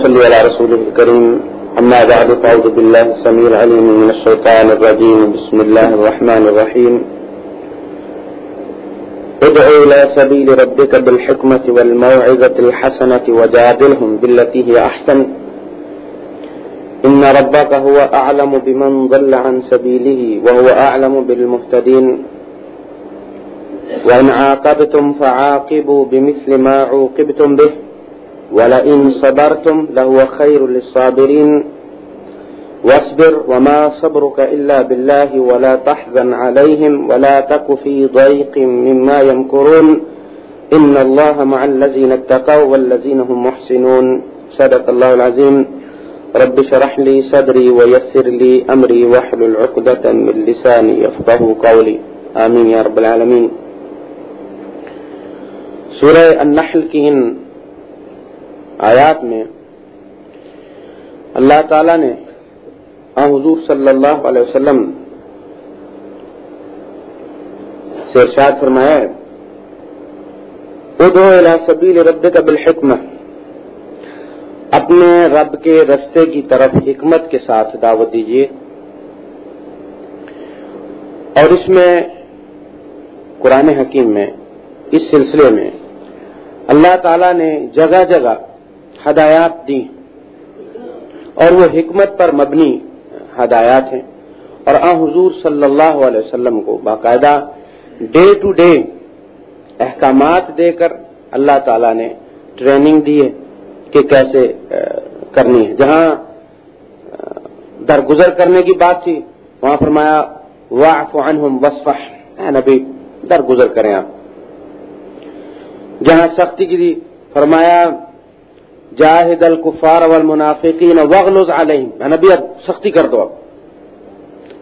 صلى على رسوله الكريم أما بعد فأعوذ بالله السميع العليم من الشيطان الرجيم بسم الله الرحمن الرحيم ادعو إلى سبيل ربك بالحكمة والموعظة الحسنة وجادلهم بالتي هي أحسن إن ربك هو أعلم بمن ضل عن سبيله وهو أعلم بالمهتدين وإن عاقبتم فعاقبوا بمثل ما عوقبتم به. ولئن صبرتم لهو خير للصابرين. واصبر وما صبرك إلا بالله ولا تحزن عليهم ولا تك في ضيق مما يمكرون. إن الله مع الذين اتقوا والذين هم محسنون. صدق الله العظيم. رب شرح لي صدري ويسر لي أمري واحلل عقدة من لساني يفقه قولي. آمين يا رب العالمين. سورہ النحل کی ان آیات میں اللہ تعالی نے حضور صلی اللہ علیہ وسلم سے ارشاد فرمایا ہے ادو سبیل رب کا بالحکمہ، اپنے رب کے رستے کی طرف حکمت کے ساتھ دعوت دیجیے اور اس میں، قرآن حکیم میں، اس سلسلے میں اللہ تعالی نے جگہ جگہ ہدایات دی اور وہ حکمت پر مبنی ہدایات ہیں۔ اور آ حضور صلی اللہ علیہ وسلم کو باقاعدہ ڈے ٹو ڈے احکامات دے کر اللہ تعالی نے ٹریننگ دی ہے کہ کیسے کرنی ہے۔ جہاں درگزر کرنے کی بات تھی، وہاں فرمایا واف عنہم وصفح اے نبی، درگزر کریں آپ۔ جہاں سختی کی دی فرمایا جاہد الکفار والمنافقین وغلظ علیہم۔ نبی، اب سختی کر دو اب۔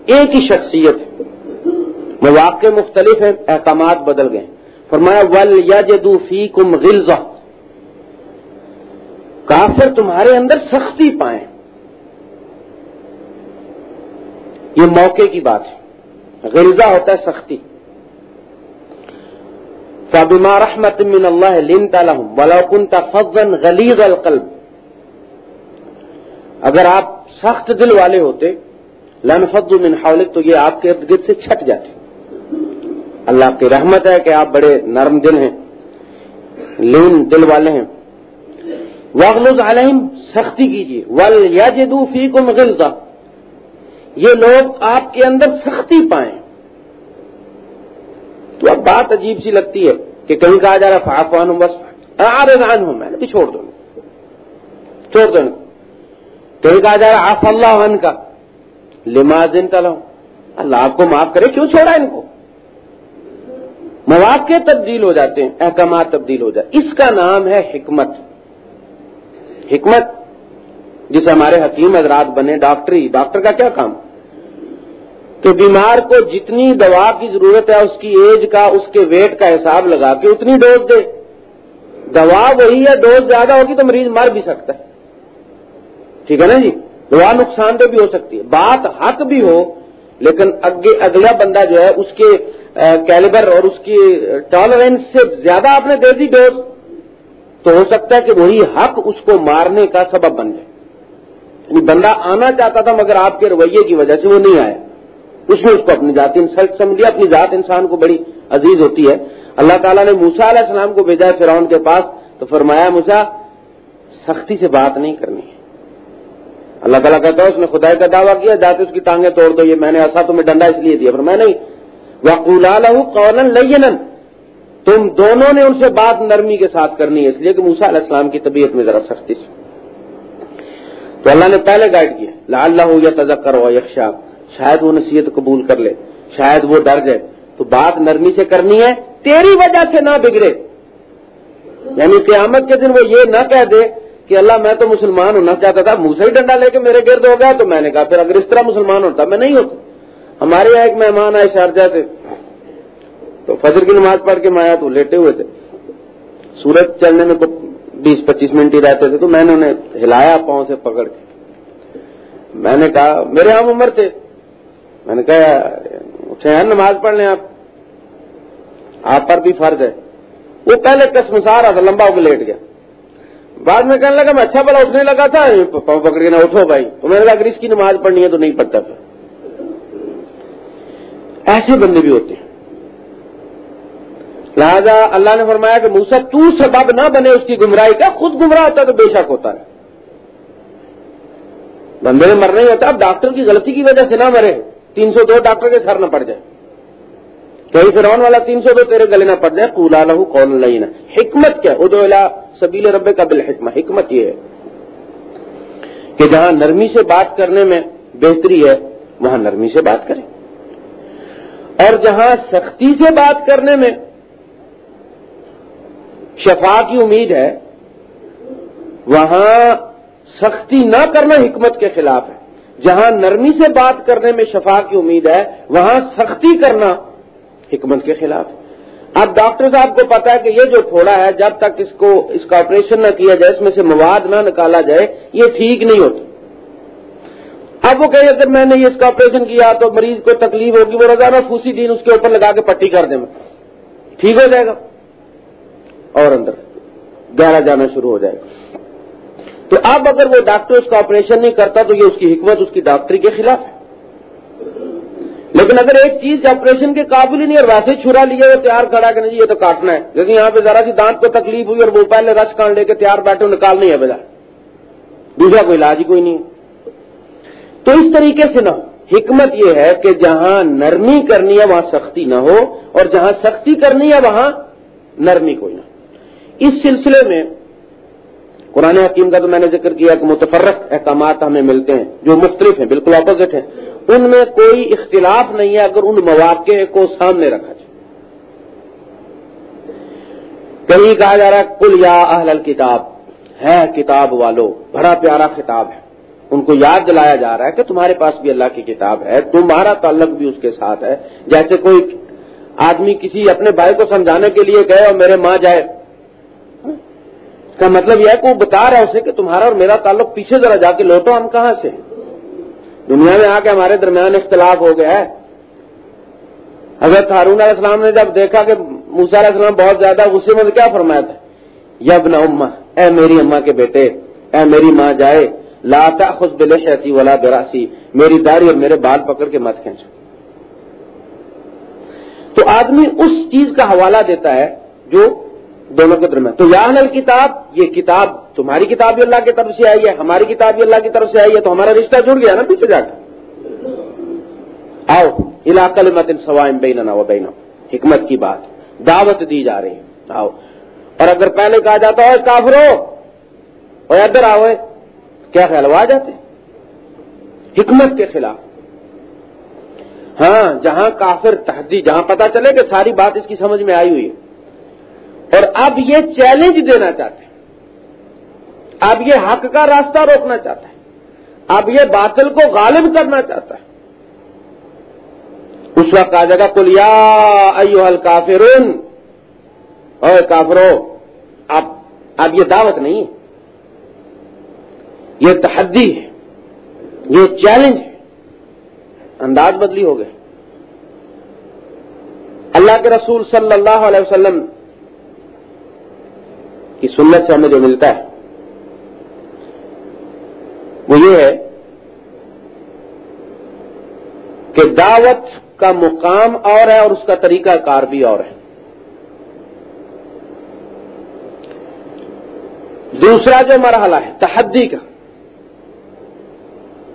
ایک ہی شخصیت مواقع مختلف ہیں احکامات بدل گئے فرمایا، ول یجدو فیکم غلظہ کافر تمہارے اندر سختی پائیں۔ یہ موقع کی بات ہے۔ غلظہ ہوتا ہے، سختی۔ فبما رحمت من اللہ لنت لهم ولو كنت فظا غليظ القلب۔ اگر آپ سخت دل والے ہوتے لنفضوا من حولك تو یہ آپ کے ارد گرد سے چھٹ جاتے۔ اللہ کی رحمت ہے کہ آپ بڑے نرم دل ہیں، لین دل والے ہیں۔ وغلظ علیہم سختی کیجیے۔ ول یجدوا فیکم غلظہ یہ لوگ آپ کے اندر سختی پائیں۔ تو اب بات عجیب سی لگتی ہے کہ کہیں کہا جا رہا فافان بس آران ہوں میں نے چھوڑ دوں چھوڑ دوں کہیں کہا جا رہا آف اللہ عنہ کا لمازن تلا اللہ آپ کو معاف کرے، کیوں چھوڑا ان کو؟ مواقع تبدیل ہو جاتے ہیں، احکامات تبدیل ہو جاتے اس کا نام ہے حکمت۔ حکمت، جسے ہمارے حکیم حضرات بنے، ڈاکٹری، ڈاکٹر کا کیا کام؟ کہ بیمار کو جتنی دوا کی ضرورت ہے، اس کی ایج کا، اس کے ویٹ کا حساب لگا کے اتنی ڈوز دے۔ دوا وہی ہے، ڈوز زیادہ ہوگی تو مریض مر بھی سکتا ہے۔ ٹھیک ہے نا جی؟ دوا نقصان دہ بھی ہو سکتی ہے۔ بات حق بھی ہو، لیکن اگلا بندہ جو ہے، اس کے کیلیبر اور اس کی ٹالرنس سے زیادہ آپ نے دے دی ڈوز، تو ہو سکتا ہے کہ وہی حق اس کو مارنے کا سبب بن جائے۔ یعنی بندہ آنا چاہتا تھا مگر آپ کے رویے کی وجہ سے وہ نہیں آیا۔ اس نے اس کو اپنی ذاتی انسلٹ سمجھ لیا، اپنی ذات انسان کو بڑی عزیز ہوتی ہے۔ اللہ تعالیٰ نے موسا علیہ السلام کو بھیجا فرعون کے پاس، تو فرمایا موسا سختی سے بات نہیں کرنی ہے۔ اللہ تعالیٰ کہتا ہے، اس نے خدائی کا دعویٰ کیا جاتے اس کی ٹانگیں توڑ دو، یہ میں نے ایسا تمہیں ڈنڈا اس لیے دیا۔ پر میں نہیں۔ وقولا لہو قولن لینن تم دونوں نے ان سے بات نرمی کے ساتھ کرنی ہے، اس لیے کہ موسا علیہ السلام کی طبیعت میں ذرا سختی سے۔ تو اللہ نے پہلے گائیڈ کیا لا اللہ یا تذکر ہو یکشا شاید وہ نصیحت قبول کر لے، شاید وہ ڈر جائے۔ تو بات نرمی سے کرنی ہے، تیری وجہ سے نہ بگڑے۔ یعنی قیامت کے دن وہ یہ نہ کہہ دے کہ اللہ میں تو مسلمان ہونا چاہتا تھا منہ سے ہی ڈنڈا لے کے میرے گرد ہو گیا، تو میں نے کہا، پھر اگر اس طرح مسلمان ہوتا، میں نہیں ہوتا۔ ہمارے یہاں ایک مہمان آئے شارجہ سے۔ تو فجر کی نماز پڑھ کے میں آیا تو لیٹے ہوئے تھے۔ سورج چلنے میں بیس پچیس منٹ ہی رہتے تھے، تو میں نے انہیں ہلایا پاؤں سے پکڑ کے۔ میں نے کہا، میرے ہم عمر تھے۔ میں نے کہا، اٹھے ہیں، نماز پڑھ لیں آپ. آپ پر بھی فرض ہے۔ وہ پہلے کسمسا رہا تھا، لمبا ہو کے لیٹ گیا۔ بعد میں کہنے لگا، میں اچھا بلا اٹھنے لگا تھا، پاؤں پکڑ کے نہ اٹھو بھائی۔ تو میں نے کہا، اگر اس کی نماز پڑھنی ہے تو نہیں پڑھتا پھر۔ ایسے بندے بھی ہوتے ہیں۔ لہذا اللہ نے فرمایا کہ موسا تو سبب نہ بنے اس کی گمراہی کا، خود گمراہ ہوتا تو بے شک ہوتا ہے۔ بندے میں مرنا ہی ہوتا اب ڈاکٹر کی غلطی کی وجہ سے نہ مرے۔ تین سو دو ڈاکٹر کے سر نہ پڑ جائے۔ کہیں فرون والا تین سو دو تیرے گلے نہ پڑ جائے کولا لہو کون لینا حکمت کیا؟ ادو سبیل رب کا بل حکمت یہ ہے کہ جہاں نرمی سے بات کرنے میں بہتری ہے، وہاں نرمی سے بات کریں۔ اور جہاں سختی سے بات کرنے میں شفا کی امید ہے، وہاں سختی نہ کرنا حکمت کے خلاف ہے۔ جہاں نرمی سے بات کرنے میں شفا کی امید ہے، وہاں سختی کرنا حکمت کے خلاف اب ڈاکٹر صاحب کو پتا ہے کہ یہ جو پھوڑا ہے، جب تک اس کو، اس کا آپریشن نہ کیا جائے، اس میں سے مواد نہ نکالا جائے، یہ ٹھیک نہیں ہوتا۔ اب وہ کہ اگر میں نے اس کا آپریشن کیا تو مریض کو تکلیف ہوگی، وہ روزانہ پھوسی دین اس کے اوپر لگا کے پٹی کر دیں ٹھیک ہو جائے گا۔ اور اندر گہرا جانا شروع ہو جائے گا۔ تو اب اگر وہ ڈاکٹر اس کا آپریشن نہیں کرتا تو یہ اس کی حکمت، اس کی ڈاکٹری کے خلاف ہے۔ لیکن اگر ایک چیز آپریشن کے قابل ہی نہیں اور ویسے چھرا لیا وہ تیار کھڑا کہ نہیں، یہ تو کاٹنا ہے۔ لیکن یہاں پہ ذرا سی دانت کو تکلیف ہوئی اور وہ پہلے رس کان لے کے تیار بیٹھے نکال نہیں ہے بجا۔ دوسرا کوئی علاج ہی کوئی نہیں۔ تو اس طریقے سے نہ ہو۔ حکمت یہ ہے کہ جہاں نرمی کرنی ہے، وہاں سختی نہ ہو اور جہاں سختی کرنی ہے، وہاں نرمی کوئی نہ اس سلسلے میں قرآن حکیم کا تو میں نے ذکر کیا کہ متفرق احکامات ہمیں ملتے ہیں، جو مختلف ہیں، بالکل اپوزٹ ہیں۔ ان میں کوئی اختلاف نہیں ہے اگر ان مواقع کو سامنے رکھا جائے۔ کہیں کہا جا رہا ہے کل یا اہل کتاب ہے کتاب والو، بڑا پیارا خطاب ہے۔ ان کو یاد دلایا جا رہا ہے کہ تمہارے پاس بھی اللہ کی کتاب ہے، تمہارا تعلق بھی اس کے ساتھ ہے۔ جیسے کوئی آدمی کسی اپنے بھائی کو سمجھانے کے لیے گئے اور میرے ماں جائے کا مطلب یہ ہے کہ وہ بتا رہا ہے اسے کہ تمہارا اور میرا تعلق پیچھے ذرا جا کے لوٹو، ہم کہاں سے؟ دنیا میں آ کے ہمارے درمیان اختلاف ہو گیا ہے۔ حضرت ہارون علیہ السلام نے جب دیکھا کہ موسا علیہ السلام بہت زیادہ غصے میں کیا فرمایا تھا؟ یب نہ اما اے میری اما کے بیٹے، اے میری ماں جائے لاتا خود بلے شہتی ولا براسی، میری داڑھی اور میرے بال پکڑ کے مت کھینچو۔ تو آدمی اس چیز کا حوالہ دیتا ہے جو دونوں کے درمیان۔ تو یا نل کتاب یہ کتاب تمہاری کتاب بھی اللہ کی طرف سے آئی ہے، ہماری کتاب بھی اللہ کی طرف سے آئی ہے، تو ہمارا رشتہ جڑ گیا نا پیچھے جا کے۔ آؤ علاقہ مت سوائم بین و بین حکمت کی بات، دعوت دی جا رہی ہے۔ آؤ۔ اور اگر پہلے کہا جاتا ہے کافرو اور ادھر آؤ کیا خیال وہ آ جاتے حکمت کے خلاف۔ ہاں جہاں کافر تحدی، جہاں پتا چلے کہ ساری بات اس کی سمجھ میں آئی ہوئی ہے۔ اور اب یہ چیلنج دینا چاہتے ہیں۔ اب یہ حق کا راستہ روکنا چاہتا ہے۔ اب یہ باطل کو غالب کرنا چاہتا ہے۔ اس وقت آ جائے گا کلیا ایو کافرون اور کافرو، اب اب یہ دعوت نہیں ہے۔ یہ تحدی ہے۔ یہ چیلنج ہے۔ انداز بدلی ہو گئے اللہ کے رسول صلی اللہ علیہ وسلم کی سنت سے ہمیں جو ملتا ہے۔ وہ یہ ہے کہ دعوت کا مقام اور ہے اور اس کا طریقہ کار بھی اور ہے۔ دوسرا جو مرحلہ ہے، تحدی کا،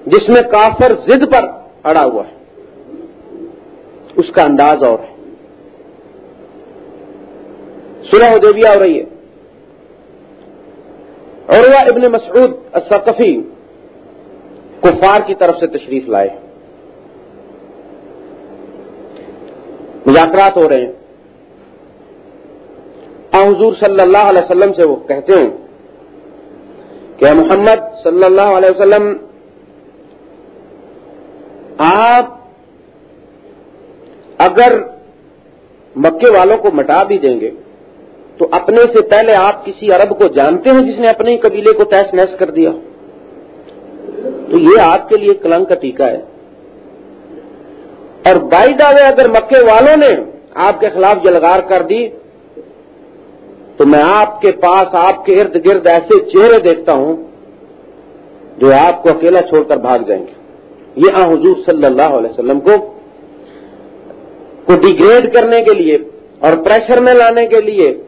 جس میں کافر زد پر اڑا ہوا ہے۔ اس کا انداز اور ہے۔ سلح حدیبیہ ہو رہی ہے۔ عروہ ابن مسعود الثقفی کفار کی طرف سے تشریف لائے مذاکرات ہو رہے ہیں۔ حضور صلی اللہ علیہ وسلم سے وہ کہتے ہیں کہ محمد صلی اللہ علیہ وسلم، آپ اگر مکے والوں کو مٹا بھی دیں گے تو اپنے سے پہلے آپ کسی عرب کو جانتے ہیں جس نے اپنے ہی قبیلے کو تیس نیس کر دیا؟ تو یہ آپ کے لیے کلنگ کا ٹیکہ ہے۔ اور بائی دعوے اگر مکے والوں نے آپ کے خلاف جلغار کر دی، تو میں آپ کے پاس آپ کے ارد گرد ایسے چہرے دیکھتا ہوں جو آپ کو اکیلا چھوڑ کر بھاگ جائیں گے۔ یہ آ حضور صلی اللہ علیہ وسلم کو کو ڈیگریڈ کرنے کے لیے اور پریشر میں لانے کے لیے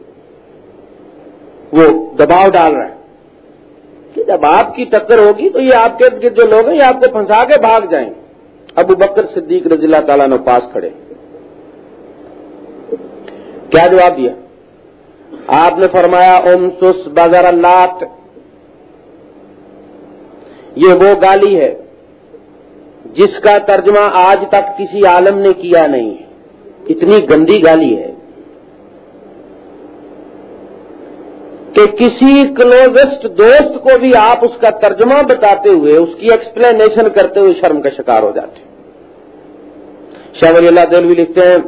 وہ دباؤ ڈال رہا ہے۔ کہ جب آپ کی ٹکر ہوگی تو یہ آپ کے جو لوگ ہیں یہ آپ کو پھنسا کے بھاگ جائیں۔ ابو بکر صدیق رضی اللہ تعالیٰ نے پاس کھڑے۔ کیا جواب دیا؟ آپ نے فرمایا اوم سس بازار اللہ یہ وہ گالی ہے جس کا ترجمہ آج تک کسی عالم نے کیا نہیں۔ اتنی گندی گالی ہے۔ کہ کسی کلوزسٹ دوست کو بھی آپ اس کا ترجمہ بتاتے ہوئے، اس کی ایکسپلینیشن کرتے ہوئے شرم کا شکار ہو جاتے شاہ ولی اللہ دلوی لکھتے ہیں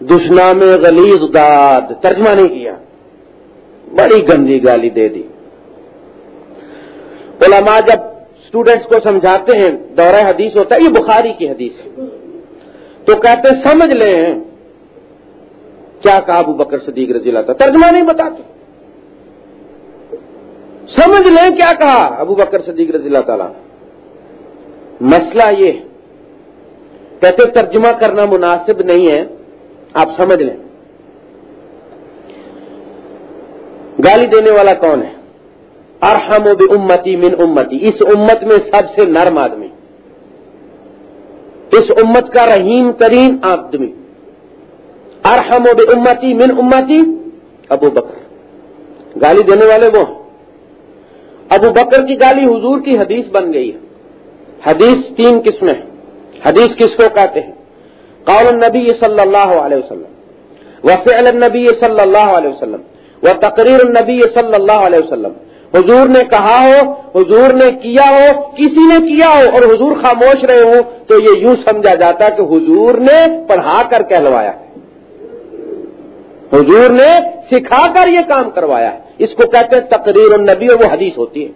دشنا میں غلیظ داد، ترجمہ نہیں کیا۔ بڑی گندی گالی دے دی۔ علماء جب اسٹوڈینٹس کو سمجھاتے ہیں، دورہ حدیث ہوتا ہے، یہ بخاری کی حدیث ہے۔ تو کہتے سمجھ لیں کیا کہا ابو بکر صدیق رضی اللہ تھا ترجمہ نہیں بتاتے۔ سمجھ لیں کیا کہا؟ ابو بکر صدیق رضی اللہ تعالیٰ مسئلہ یہ کہتے ترجمہ کرنا مناسب نہیں ہے۔ آپ سمجھ لیں۔ گالی دینے والا کون ہے؟ ارحم و امتی من امتی۔ اس امت میں سب سے نرم آدمی۔ اس امت کا رحیم ترین آدمی۔ ارحم و امتی من امتی۔ ابو بکر۔ گالی دینے والے وہ ابو بکر کی گالی حضور کی حدیث بن گئی ہے۔ حدیث تین قسمیں ہیں۔ حدیث کس کو کہتے ہیں؟ قول النبی صلی اللہ علیہ وسلم وفعل النبی صلی اللہ علیہ وسلم، و تقریر النبی صلی اللہ علیہ وسلم۔ حضور نے کہا ہو، حضور نے کیا ہو، کسی نے کیا ہو اور حضور خاموش رہے ہوں تو یہ یوں سمجھا جاتا کہ حضور نے پڑھا کر کہلوایا۔ ہے حضور نے سکھا کر یہ کام کروایا۔ ہے اس کو کہتے ہیں تقریر النبی اور وہ حدیث ہوتی ہے۔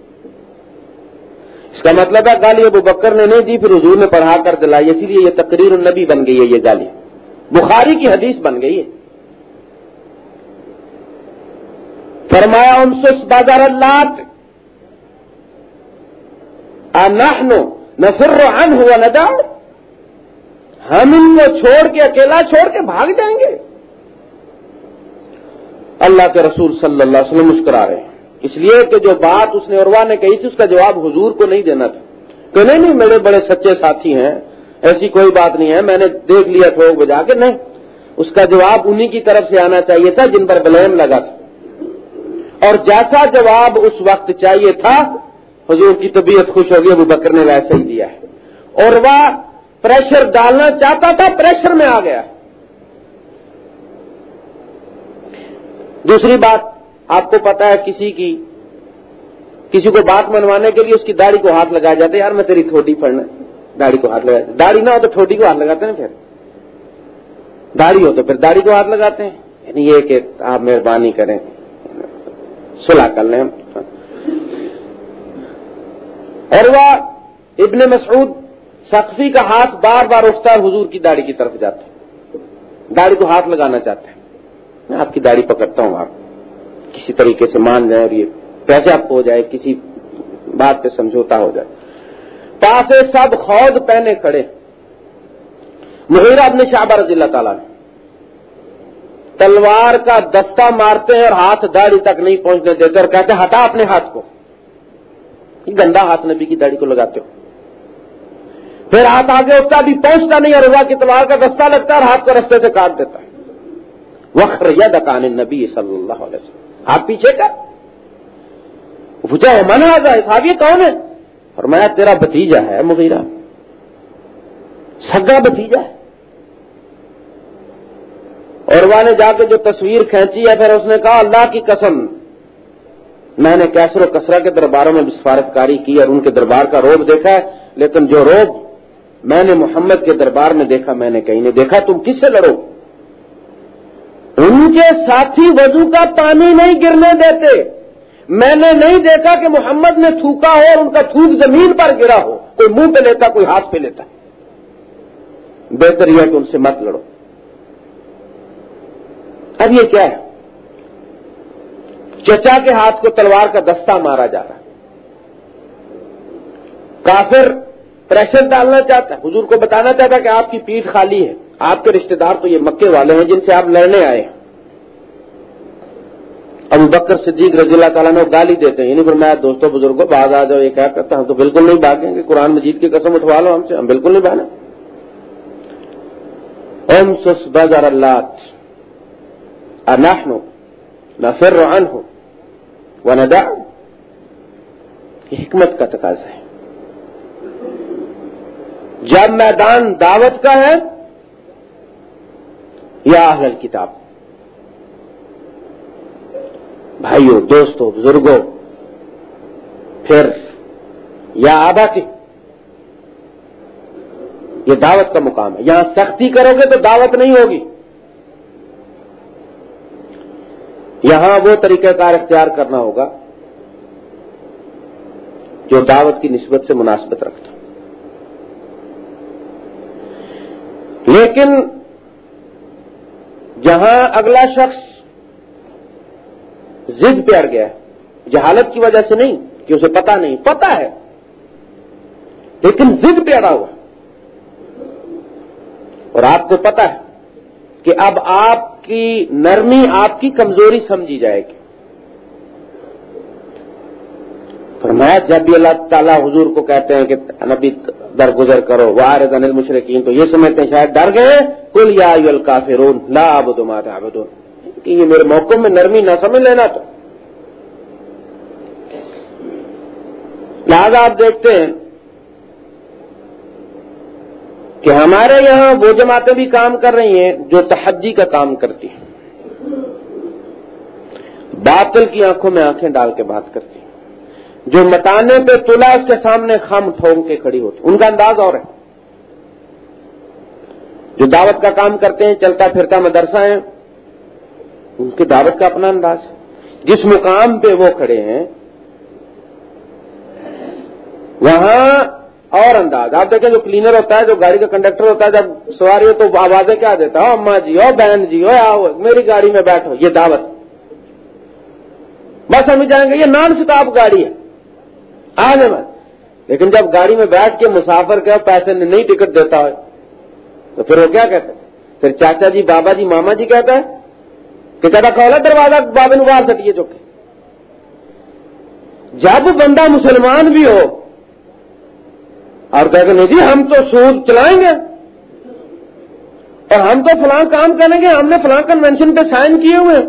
اس کا مطلب ہے گالی ابو بکر نے نہیں دی، پھر حضور نے پڑھا کر دلائی، اسی لیے یہ تقریر النبی بن گئی ہے، یہ گالی۔ بخاری کی حدیث بن گئی ہے۔ فرمایا انسس بازار اللہ نفر ان ہوا ندا ہم ان کو چھوڑ کے، اکیلا چھوڑ کے بھاگ جائیں گے۔ اللہ کے رسول صلی اللہ علیہ وسلم مسکرا رہے ہیں۔ اس لیے کہ جو بات اس نے عروا نے کہی تھی، اس کا جواب حضور کو نہیں دینا تھا۔ کہ نہیں نہیں، میرے بڑے سچے ساتھی ہیں، ایسی کوئی بات نہیں ہے، میں نے دیکھ لیا تھوڑا بجا کے۔ نہیں، اس کا جواب انہی کی طرف سے آنا چاہیے تھا جن پر بلیم لگا تھا۔ اور جیسا جواب اس وقت چاہیے تھا، حضور کی طبیعت خوش ہوگی، ابو بکر نے ویسا ہی دیا ہے۔ اور وہ پریشر ڈالنا چاہتا تھا، پریشر میں آ گیا۔ دوسری بات، آپ کو پتا ہے کسی کی، کسی کو بات منوانے کے لیے اس کی داڑھی کو ہاتھ لگایا جاتا ہے یار میں تیری تھوٹی پڑنا داڑھی کو ہاتھ لگایا داڑھی نہ ہو تو ٹھوٹی کو ہاتھ لگاتے ہیں پھر۔ داڑھی ہو تو پھر داڑھی کو ہاتھ لگاتے ہیں۔ یعنی یہ کہ آپ مہربانی کریں سلا کر لیں۔ اور وہ ابن مسعود سخفی کا ہاتھ بار بار اٹھتا ہے حضور کی داڑھی کی طرف جاتا ہے۔ داڑھی کو ہاتھ لگانا چاہتے ہیں۔ میں آپ کی داڑھی پکڑتا ہوں، آپ کسی طریقے سے مان جائے اور یہ پیسہ ہو جائے، کسی بات پہ سمجھوتا ہو جائے۔ پاسے سب خود پہنے کھڑے۔ مہیرا اپنے شہبہ رضی اللہ تعالیٰ نے تلوار کا دستہ مارتے ہیں اور ہاتھ داڑھی تک نہیں پہنچنے دیتے اور کہتے ہٹا اپنے ہاتھ کو۔ گندا ہاتھ نبی کی داڑھی کو لگاتے ہو۔ پھر ہاتھ آگے اس کا بھی پہنچتا نہیں اور رضا کی تلوار کا دستہ لگتا ہے اور ہاتھ کو رستے سے کاٹ دیتا ہے وقر ید اکان نبی صلی اللہ علیہ وسلم. ہاتھ پیچھے کا پوچھا من آ جائے صاحب، یہ کون ہے؟ اور میں تیرا بتیجا ہے مغیرہ۔ سگا بتیجا ہے۔ اور وہ نے جا کے جو تصویر کھینچی ہے، پھر اس نے کہا، اللہ کی قسم، میں نے کیسر و کسرا کے درباروں میں سفارت کاری کی اور ان کے دربار کا روب دیکھا ہے، لیکن جو روب میں نے محمد کے دربار میں دیکھا، میں نے کہیں نہیں دیکھا۔ تم کس سے لڑو؟ ان کے ساتھی وضو کا پانی نہیں گرنے دیتے۔ میں نے نہیں دیکھا کہ محمد نے تھوکا ہو اور ان کا تھوک زمین پر گرا ہو۔ کوئی منہ پہ لیتا، کوئی ہاتھ پہ لیتا۔ بہتر یہ ہے کہ ان سے مت لڑو۔ اب یہ کیا ہے؟ چچا کے ہاتھ کو تلوار کا دستہ مارا جا رہا ہے۔ کافر پریشر ڈالنا چاہتا ہے۔ حضور کو بتانا چاہتا ہے کہ آپ کی پیٹ خالی ہے۔ آپ کے رشتہ دار تو یہ مکے والے ہیں جن سے آپ لڑنے آئے ابو بکر صدیق رضی اللہ تعالیٰ نے گالی دیتے ہیں۔ یعنی پھر میں دوستوں بزرگوں باز آ جاؤ یہ کیا کرتا ہوں تو بالکل نہیں بھاگیں گے۔ قرآن مجید کی قسم اٹھوا لو ہم سے۔ ہم بالکل نہیں بھاگیں۔ ام سس بازار اللہ۔ اناحن نفر عنه وندع۔ یہ حکمت کا تقاضا ہے۔ جب میدان دعوت کا ہے یا اہل کتاب بھائیوں دوستوں بزرگوں پھر یا آبا کی یہ دعوت کا مقام ہے۔ یہاں سختی کرو گے تو دعوت نہیں ہوگی۔ یہاں وہ طریقہ کار اختیار کرنا ہوگا جو دعوت کی نسبت سے مناسبت رکھتا۔ لیکن جہاں اگلا شخص زد پہ اڑ گیا، جہالت کی وجہ سے نہیں، کہ اسے پتا نہیں پتا ہے، لیکن زد پہ اڑا ہوا۔ اور آپ کو پتا ہے کہ اب آپ کی نرمی آپ کی کمزوری سمجھی جائے گی۔ فرمایا، جب بھی اللہ تعالیٰ حضور کو کہتے ہیں کہ نبی درگزر کرو وارد انل مشرقین تو یہ سمجھتے ہیں شاید ڈر گئے کل یا کافرون لا آبد آبدون کہ یہ میرے موقع میں نرمی نہ سمجھ لینا تو۔ لہذا آپ دیکھتے ہیں کہ ہمارے یہاں وہ جماعتیں بھی کام کر رہی ہیں جو تحدی کا کام کرتی ہیں۔ باطل کی آنکھوں میں آنکھیں ڈال کے بات کرتی ہیں۔ جو متانے پہ تلا اس کے سامنے خم ٹھونک کے کھڑی ہوتی ان کا انداز اور ہے۔ جو دعوت کا کام کرتے ہیں، چلتا پھرتا مدرسہ ہے ان کی دعوت کا اپنا انداز ہے۔ جس مقام پہ وہ کھڑے ہیں، وہاں اور انداز۔ آپ دیکھیں، جو کلینر ہوتا ہے، جو گاڑی کا کنڈکٹر ہوتا ہے، جب سواری ہو تو آوازیں کیا دیتا ہو اما جی ہو بہن جی ہو آؤ، میری گاڑی میں بیٹھو۔ یہ دعوت۔ بس ہم جائیں گے، یہ نان سٹاپ گاڑی ہے۔ آنے میں لیکن جب گاڑی میں بیٹھ کے مسافر کے پیسے نہیں ٹکٹ دیتا ہے، تو پھر وہ کیا کہتے ہیں پھر چاچا جی بابا جی ماما جی کہتا ہے کہ کہتا کھولا دروازہ بابے نوار سٹیے چکے۔ جب بندہ مسلمان بھی ہو اور کہتے نہیں جی ہم تو سود چلائیں گے۔ اور ہم تو فلاں کام کریں گے، ہم نے فلاں کنوینشن پہ سائن کیے ہوئے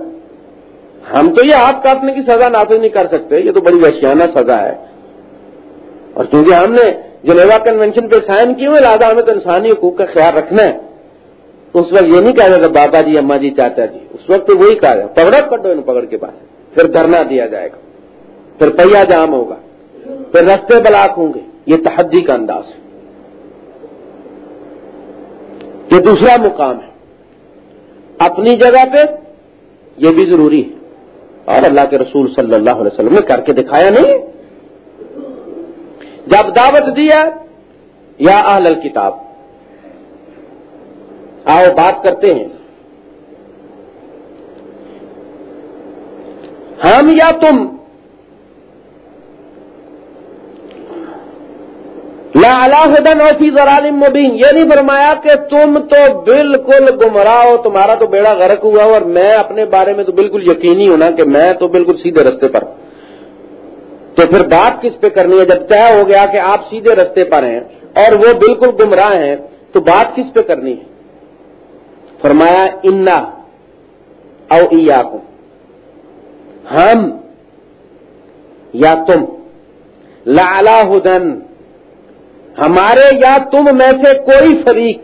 ہم تو یہ ہاتھ کاٹنے کی سزا نافذ نہیں کر سکتے، یہ تو بڑی وحشیانہ سزا ہے۔ اور کیونکہ ہم نے جنیوا کنوینشن پہ سائن کیے ہوئے لہٰذا ہمیں تو انسانی حقوق کا خیال رکھنا ہے۔ تو اس وقت یہ نہیں کہا جائے بابا جی اما جی چاچا جی۔ اس وقت تو وہی کہا جائے پکڑا کٹو ان پکڑ کے بعد پھر دھرنا دیا جائے گا۔ پھر پہیا جام ہوگا۔ پھر رستے بلاک ہوں گے۔ یہ تحدی کا انداز ہے۔ یہ دوسرا مقام ہے۔ اپنی جگہ پہ یہ بھی ضروری ہے۔ اور اللہ کے رسول صلی اللہ علیہ وسلم نے کر کے دکھایا نہیں۔ جب دعوت دیا یا اہل کتاب آؤ بات کرتے ہیں۔ ہم یا تم؟ لا اللہ اور فی ضرالم مبین۔ یہ نہیں فرمایا کہ تم تو بالکل گمراہ ہو، تمہارا تو بیڑا غرق ہوا ہو اور میں اپنے بارے میں تو بالکل یقینی ہوں نا کہ میں تو بالکل سیدھے رستے پر ہوں۔ تو پھر بات کس پہ کرنی ہے؟ جب طے ہو گیا کہ آپ سیدھے رستے پر ہیں اور وہ بالکل گمراہ ہیں، تو بات کس پہ کرنی ہے؟ فرمایا، انا او کو ہم یا تم لا ہدن، ہمارے یا تم میں سے کوئی فریق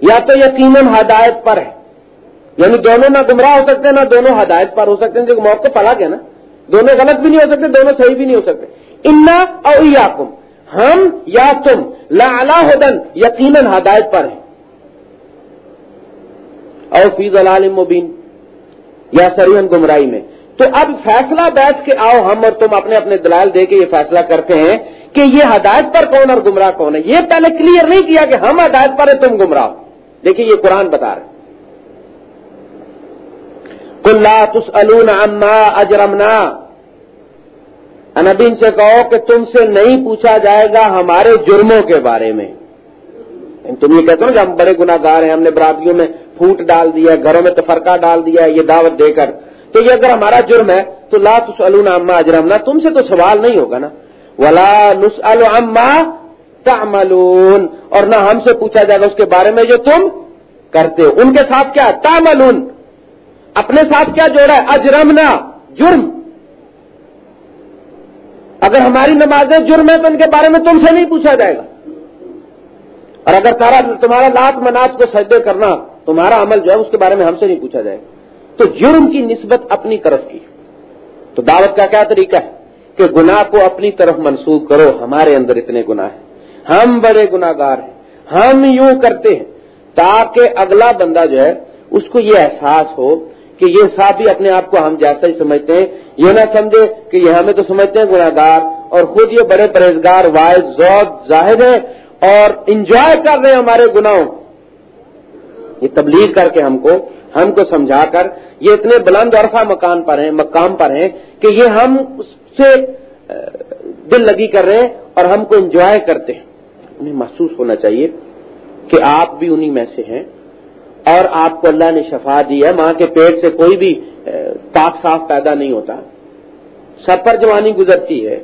یا تو یقیناً ہدایت پر ہے۔ یعنی دونوں نہ گمراہ ہو سکتے ہیں نہ دونوں ہدایت پر ہو سکتے ہیں کیونکہ موقع پڑا گیا نا۔ دونوں غلط بھی نہیں ہو سکتے، دونوں صحیح بھی نہیں ہو سکتے۔ انا اور یا ہم یا تم، لا ہدن یقیناً ہدایت پر ہیں۔ اور فیض العالم مبین، یا سرین گمراہی میں۔ تو اب فیصلہ بیٹھ کے آؤ ہم اور تم اپنے اپنے دلائل دے کے یہ فیصلہ کرتے ہیں کہ یہ ہدایت پر کون اور گمراہ کون ہے۔ یہ پہلے کلیئر نہیں کیا کہ ہم ہدایت پر ہیں، تم گمراہ دیکھیے یہ قرآن بتا رہے کلا تس اما اجرمنا نبی سے کہو کہ تم سے نہیں پوچھا جائے گا ہمارے جرموں کے بارے میں۔ تم یہ کہتے ہو کہ ہم بڑے گناگار ہیں، ہم نے برادریوں میں پھوٹ ڈال دیا ہے، گھروں میں تفرقہ ڈال دیا ہے، یہ دعوت دے کر۔ تو یہ اگر ہمارا جرم ہے تو لا تسلون اما اجرمنا تم سے تو سوال نہیں ہوگا نا۔ ولا نس اما تعملون۔ اور نہ ہم سے پوچھا جائے گا اس کے بارے میں جو تم کرتے ہو۔ ان کے ساتھ کیا تاملون اپنے ساتھ کیا جوڑا ہے؟ اجرمنا، جرم۔ اگر ہماری نمازیں جرم ہے تو ان کے بارے میں تم سے نہیں پوچھا جائے گا۔ اور اگر تارا تمہارا لات مناج کو سجدے کرنا، تمہارا عمل جو ہے اس کے بارے میں ہم سے نہیں پوچھا جائے گا۔ تو جرم کی نسبت اپنی طرف کی۔ تو دعوت کا کیا طریقہ ہے؟ کہ گناہ کو اپنی طرف منسوخ کرو، ہمارے اندر اتنے گناہ ہیں۔ ہم بڑے گناگار ہیں۔ ہم یوں کرتے ہیں تاکہ اگلا بندہ جو ہے، اس کو یہ احساس ہو کہ یہ صاحب بھی اپنے آپ کو ہم جیسا ہی سمجھتے ہیں، یہ نہ سمجھے کہ یہ ہمیں تو سمجھتے ہیں گناگار اور خود یہ بڑے پرہیزگار وائز ذوق ظاہر ہیں اور انجوائے کر رہے ہیں ہمارے گناہوں۔ یہ تبلیغ کر کے ہم کو ہم کو سمجھا کر، یہ اتنے بلند عرفہ مکان پر ہیں، مقام پر ہیں کہ یہ ہم اس سے دل لگی کر رہے ہیں اور ہم کو انجوائے کرتے ہیں۔ انہیں محسوس ہونا چاہیے کہ آپ بھی انہی میں سے ہیں۔ اور آپ کو اللہ نے شفا دی ہے ماں کے پیٹ سے کوئی بھی پاک صاف پیدا نہیں ہوتا۔ سب پر جوانی گزرتی ہے۔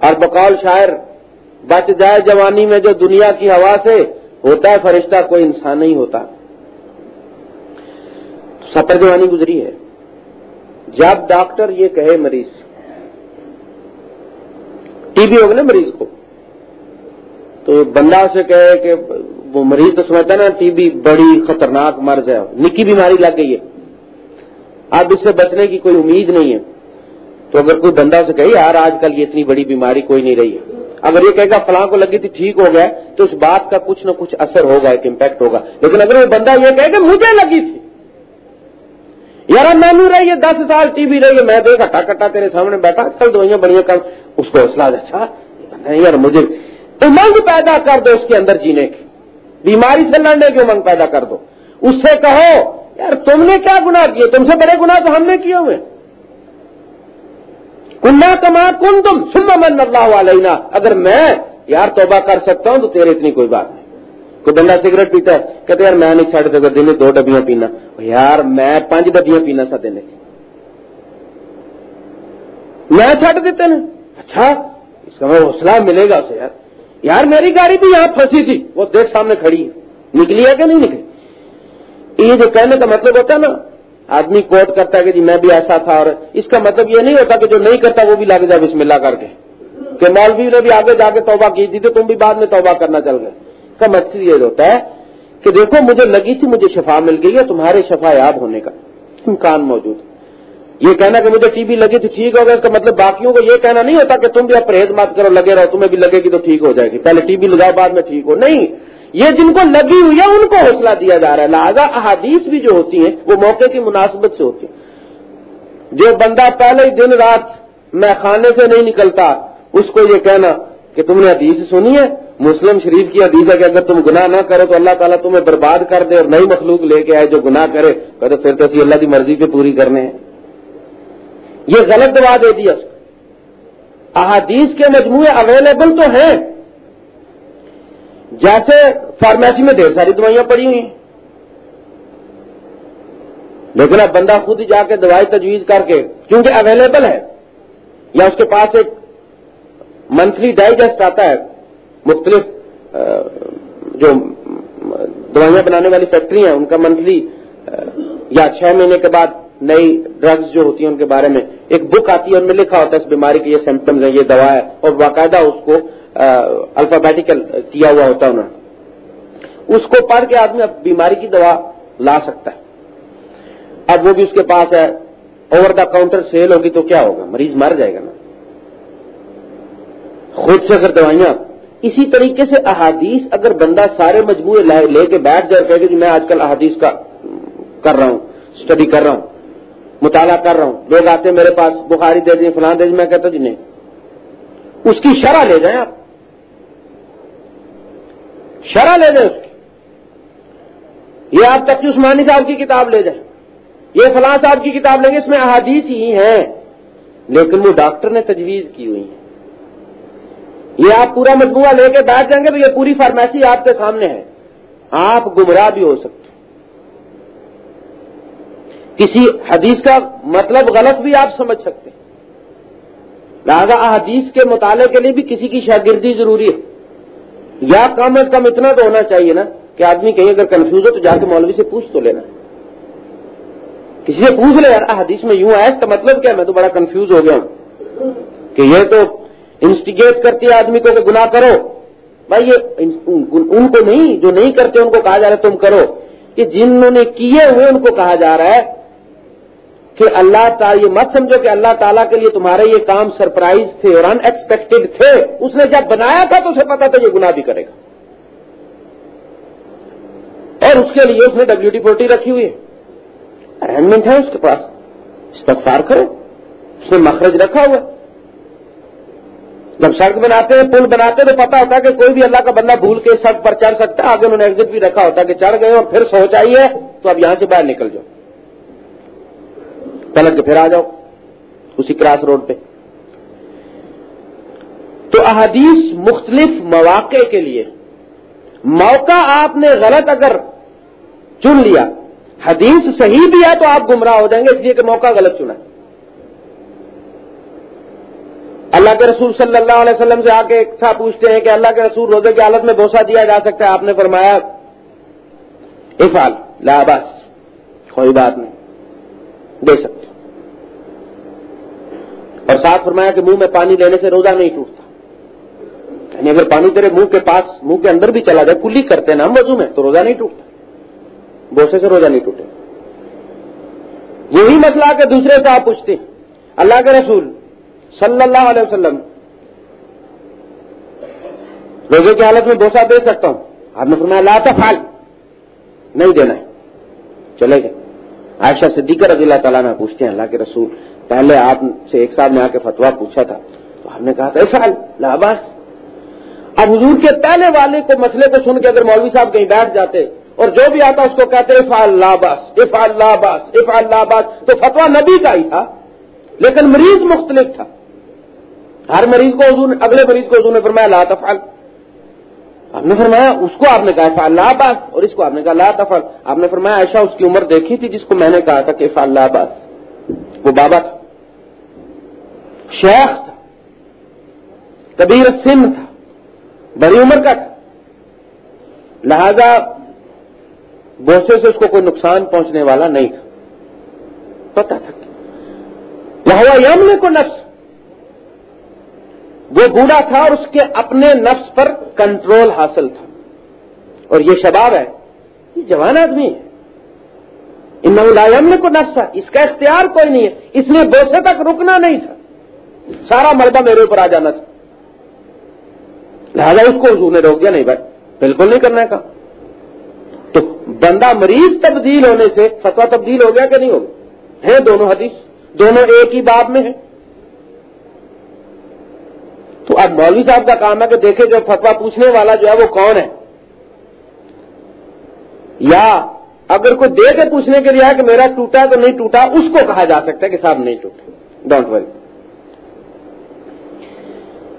اور بقول شاعر، بچ جائے جوانی میں جو دنیا کی ہوا سے ہوتا ہے، فرشتہ کوئی انسان نہیں ہوتا۔ سب پر جوانی گزری ہے۔ جب ڈاکٹر یہ کہے مریض، ٹی بی ہوگا نا مریض کو، تو بندہ سے کہے کہ وہ مریض تو سمجھتا نا، ٹی بی بڑی خطرناک مرض ہے۔ نکی بیماری لگ گئی ہے۔ اب اس سے بچنے کی کوئی امید نہیں ہے۔ تو اگر کوئی بندہ سے کہے، یار، آج کل یہ اتنی بڑی بیماری کوئی نہیں رہی ہے۔ اگر یہ کہے گا، فلاں کو لگی تھی ٹھیک ہو گیا، تو اس بات کا کچھ نہ کچھ اثر ہوگا، ایک امپیکٹ ہوگا۔ لیکن اگر وہ بندہ یہ کہے کہ مجھے لگی تھی، یار میں نہیں رہی ہے، دس سال ٹی بی رہی ہے، میں دیکھا کٹا کٹا تیرے سامنے بیٹھا کل دوائیاں بڑھیا کر اس کو حوصلہ اچھا یار، مجھے امنگ پیدا کر دو اس کے اندر جینے کی۔ بیماری سے لڑنے کی امنگ پیدا کر دو۔ اس سے کہو، یار تم نے کیا گنا کیے؟ تم سے بڑے گنا تو ہم نے کیے ہوئے۔ کنہ کما کن تم سن من اللہ علینا۔ اگر میں یار توبہ کر سکتا ہوں تو تیرے اتنی کوئی بات نہیں۔ کوئی بندہ سگریٹ پیتا ہے کہتے یار میں نہیں چڑھ سکتا دن دو ڈبیاں پینا۔ یار میں پانچ ڈبیاں پینا سا دن میں چڑھ دیتے نا اچھا اس کا حوصلہ ملے گا اسے یار۔ یار میری گاڑی بھی یہاں پھنسی تھی۔ وہ دیکھ سامنے کھڑی ہے۔ نکلی ہے کہ نہیں نکلی؟ یہ جو کہنے کا مطلب ہوتا ہے نا، آدمی کوٹ کرتا ہے کہ جی میں بھی ایسا تھا اور اس کا مطلب یہ نہیں ہوتا کہ جو نہیں کرتا وہ بھی لگ جائے بسم اللہ کر کے۔ کہ مولوی نے بھی آگے جا کے توبہ کی تھی تو تم بھی بعد میں توبہ کرنا چل گئے۔ کا مقصد یہ ہوتا ہے کہ دیکھو، مجھے لگی تھی مجھے شفا مل گئی ہے تمہارے شفا یاب ہونے کا۔ امکان موجود۔ یہ کہنا کہ مجھے ٹی بی لگی تھی ٹھیک ہو گیا اس کا مطلب باقیوں کو یہ کہنا نہیں ہوتا کہ تم بھی اب پرہیز مت کرو، لگے رہو، تمہیں بھی لگے گی تو ٹھیک ہو جائے گی۔ پہلے ٹی بی لگاؤ، بعد میں ٹھیک ہو۔ نہیں، یہ جن کو لگی ہوئی ہے، ان کو حوصلہ دیا جا رہا ہے۔ لہٰذا احادیث بھی جو ہوتی ہیں، وہ موقع کی مناسبت سے ہوتی ہیں۔ جو بندہ پہلے ہی دن رات میں خانے سے نہیں نکلتا، اس کو یہ کہنا کہ تم نے حدیث سنی ہے، مسلم شریف کی حدیث ہے کہ اگر تم گناہ نہ کرو تو اللہ تعالیٰ تمہیں برباد کر دے اور نئی مخلوق لے کے آئے جو گناہ کرے کہ پھر تو اللہ کی مرضی پہ پوری کرنے ہیں۔ یہ غلط دعا دے دیا احادیث کے مجموعے اویلیبل تو ہیں۔ جیسے فارمیسی میں ڈھیر ساری دوائیاں پڑی ہوئی ہیں۔ لیکن اب بندہ خود ہی جا کے دوائی تجویز کر کے، کیونکہ اویلیبل ہے، یا اس کے پاس ایک منتھلی ڈائجسٹ آتا ہے، مختلف جو دوائیاں بنانے والی فیکٹری ہیں، ان کا منتھلی یا چھ مہینے کے بعد نئی ڈرگز جو ہوتی ہیں ان کے بارے میں، ایک بک آتی ہے، ان میں لکھا ہوتا ہے، اس بیماری کے یہ سمپٹمز ہیں، یہ دوا ہے، اور باقاعدہ اس کو الفابیٹیکل کیا ہوا ہوتا ہے انہوں نے۔ اس کو پڑھ کے آدمی اب بیماری کی دوا لا سکتا ہے۔ اب وہ بھی اس کے پاس ہے اوور دا کاؤنٹر سیل ہوگی تو کیا ہوگا؟ مریض مر جائے گا نا۔ خود سے اگر دوائیاں، اسی طریقے سے احادیث اگر بندہ سارے مجموعے لے کے بیٹھ جائے کہ جی میں آج کل احادیث کا کر رہا ہوں اسٹڈی کر رہا ہوں مطالعہ کر رہا ہوں۔ لوگ آتے ہیں، میرے پاس بخاری دے دیں فلاں دے دیں، میں کہتا ہوں جی نہیں۔ اس کی شرح لے جائیں آپ۔ شرح لے جائیں اس کی۔ یہ آپ تک عثمانی صاحب کی کتاب لے جائیں۔ یہ فلاں صاحب کی کتاب لیں گے، اس میں احادیث ہی ہیں۔ لیکن وہ ڈاکٹر نے تجویز کی ہوئی ہے یہ آپ پورا مجموعہ لے کے بیٹھ جائیں گے تو یہ پوری فارمیسی آپ کے سامنے ہے۔ آپ گمراہ بھی ہو سکتے کسی حدیث کا مطلب غلط بھی آپ سمجھ سکتے ہیں۔ لہذا حدیث کے مطالعے کے لیے بھی کسی کی شاگردی ضروری ہے۔ یا کم از کم اتنا تو ہونا چاہیے نا کہ آدمی کہیں اگر کنفیوز ہو تو جا کے مولوی سے پوچھ تو لینا۔ کسی سے پوچھ لے یار حدیث میں یوں ہے اس کا مطلب کیا میں تو بڑا کنفیوز ہو گیا ہوں۔ کہ یہ تو انسٹیگیٹ کرتی ہے آدمی کو کہ گناہ کرو۔ بھائی یہ ان کو نہیں، جو نہیں کرتے ان کو کہا جا رہا ہے تم کرو۔ کہ جنہوں نے کیے ہوئے ان کو کہا جا رہا ہے کہ اللہ تعالی یہ مت سمجھو کہ اللہ تعالیٰ کے لیے تمہارے یہ کام سرپرائز تھے اور ان ایکسپیکٹڈ تھے۔ اس نے جب بنایا تھا تو اسے پتا تھا یہ گناہ بھی کرے گا۔ اور اس کے لیے اس نے ڈبلو ڈی فورٹی رکھی ہوئی ہے۔ ارینجمنٹ ہے اس کے پاس۔ استغفار کرو۔ اس نے مخرج رکھا ہوا جب سڑک بناتے ہیں، پل بناتے ہیں تو پتا ہوتا ہے کہ کوئی بھی اللہ کا بندہ بھول کے سڑک پر چڑھ سکتا ہے۔ آگے انہوں نے ایگزٹ بھی رکھا ہوتا ہے کہ چڑھ گئے اور پھر سوچ آئی ہے تو اب یہاں سے باہر نکل جاؤ۔ پلٹ کے پھر آ جاؤ اسی کراس روڈ پہ۔ تو احادیث مختلف مواقع کے لیے موقع آپ نے غلط اگر چن لیا، حدیث صحیح بھی ہے تو آپ گمراہ ہو جائیں گے، اس لیے کہ موقع غلط چنا۔ اللہ کے رسول صلی اللہ علیہ وسلم سے آ کے صاحب پوچھتے ہیں کہ اللہ کے رسول روزے کی حالت میں بوسا دیا جا سکتا ہے؟ آپ نے فرمایا افال لاباس کوئی بات نہیں۔ دے سکتے۔ اور ساتھ فرمایا کہ منہ میں پانی لینے سے روزہ نہیں ٹوٹتا۔ یعنی اگر پانی تیرے منہ کے پاس، منہ کے اندر بھی چلا جائے، کلی کرتے ہیں نا ہم وضو میں تو روزہ نہیں ٹوٹتا۔ بوسے سے روزہ نہیں ٹوٹے۔ یہی مسئلہ کہ دوسرے سے آپ پوچھتے ہیں۔ اللہ کے رسول صلی اللہ علیہ وسلم، روزے کی حالت میں بوسا دے سکتا ہوں۔ آپ نے فرمایا، لا تفعل، نہیں دینا ہے، چلے گئے عائشہ صدیقہ رضی اللہ تعالیٰ نے پوچھتے ہیں، اللہ کے رسول، پہلے آپ سے ایک صاحب نے آ کے فتوا پوچھا تھا، تو ہم نے کہا تھا، افعل لاباس اب حضور کے پہلے والے کو مسئلے کو سن کے اگر مولوی صاحب کہیں بیٹھ جاتے اور جو بھی آتا اس کو کہتے افعال لاباس افعال لاباس افعال لاباس تو فتوا نبی کا ہی تھا، لیکن مریض مختلف تھا۔ ہر مریض کو حضور اگلے مریض کو حضور نے فرمایا، لا تفعل۔ آپ نے فرمایا، اس کو آپ نے کہا اللہ باس اور اس کو آپ نے کہا لا تفعل۔ آپ نے فرمایا ایسا اس کی عمر دیکھی تھی جس کو میں نے کہا تھا کہ اللہ باس وہ بابا تھا۔ شیخ تھا۔ کبیر سن تھا۔ بڑی عمر کا تھا۔ لہذا بوسے سے اس کو کوئی نقصان پہنچنے والا نہیں تھا۔ پتا تھا۔ وہ یمن کو نفس۔ وہ بوڑھا تھا اور اس کے اپنے نفس پر کنٹرول حاصل تھا۔ اور یہ شباب ہے، یہ جوان آدمی ہے۔ ان میں کو نفس تھا اس کا اختیار کوئی نہیں ہے۔ اس لیے بوسے تک رکنا نہیں تھا۔ سارا مربع میرے اوپر آ جانا تھا۔ لہذا اس کو حضور نے روک دیا، نہیں بھائی، بالکل نہیں کرنا کا تو بندہ مریض تبدیل ہونے سے فتوا تبدیل ہو گیا کہ نہیں ہوگا ہیں دونوں حدیث، دونوں ایک ہی باب میں ہیں۔ تو اب مولوی صاحب کا کام ہے کہ دیکھے جو فتوا پوچھنے والا جو ہے وہ کون ہے؟ یا اگر کوئی دے کے پوچھنے کے لیے ہے کہ میرا ٹوٹا تو نہیں ٹوٹا، اس کو کہا جا سکتا ہے کہ صاحب نہیں ٹوٹا ڈونٹ وری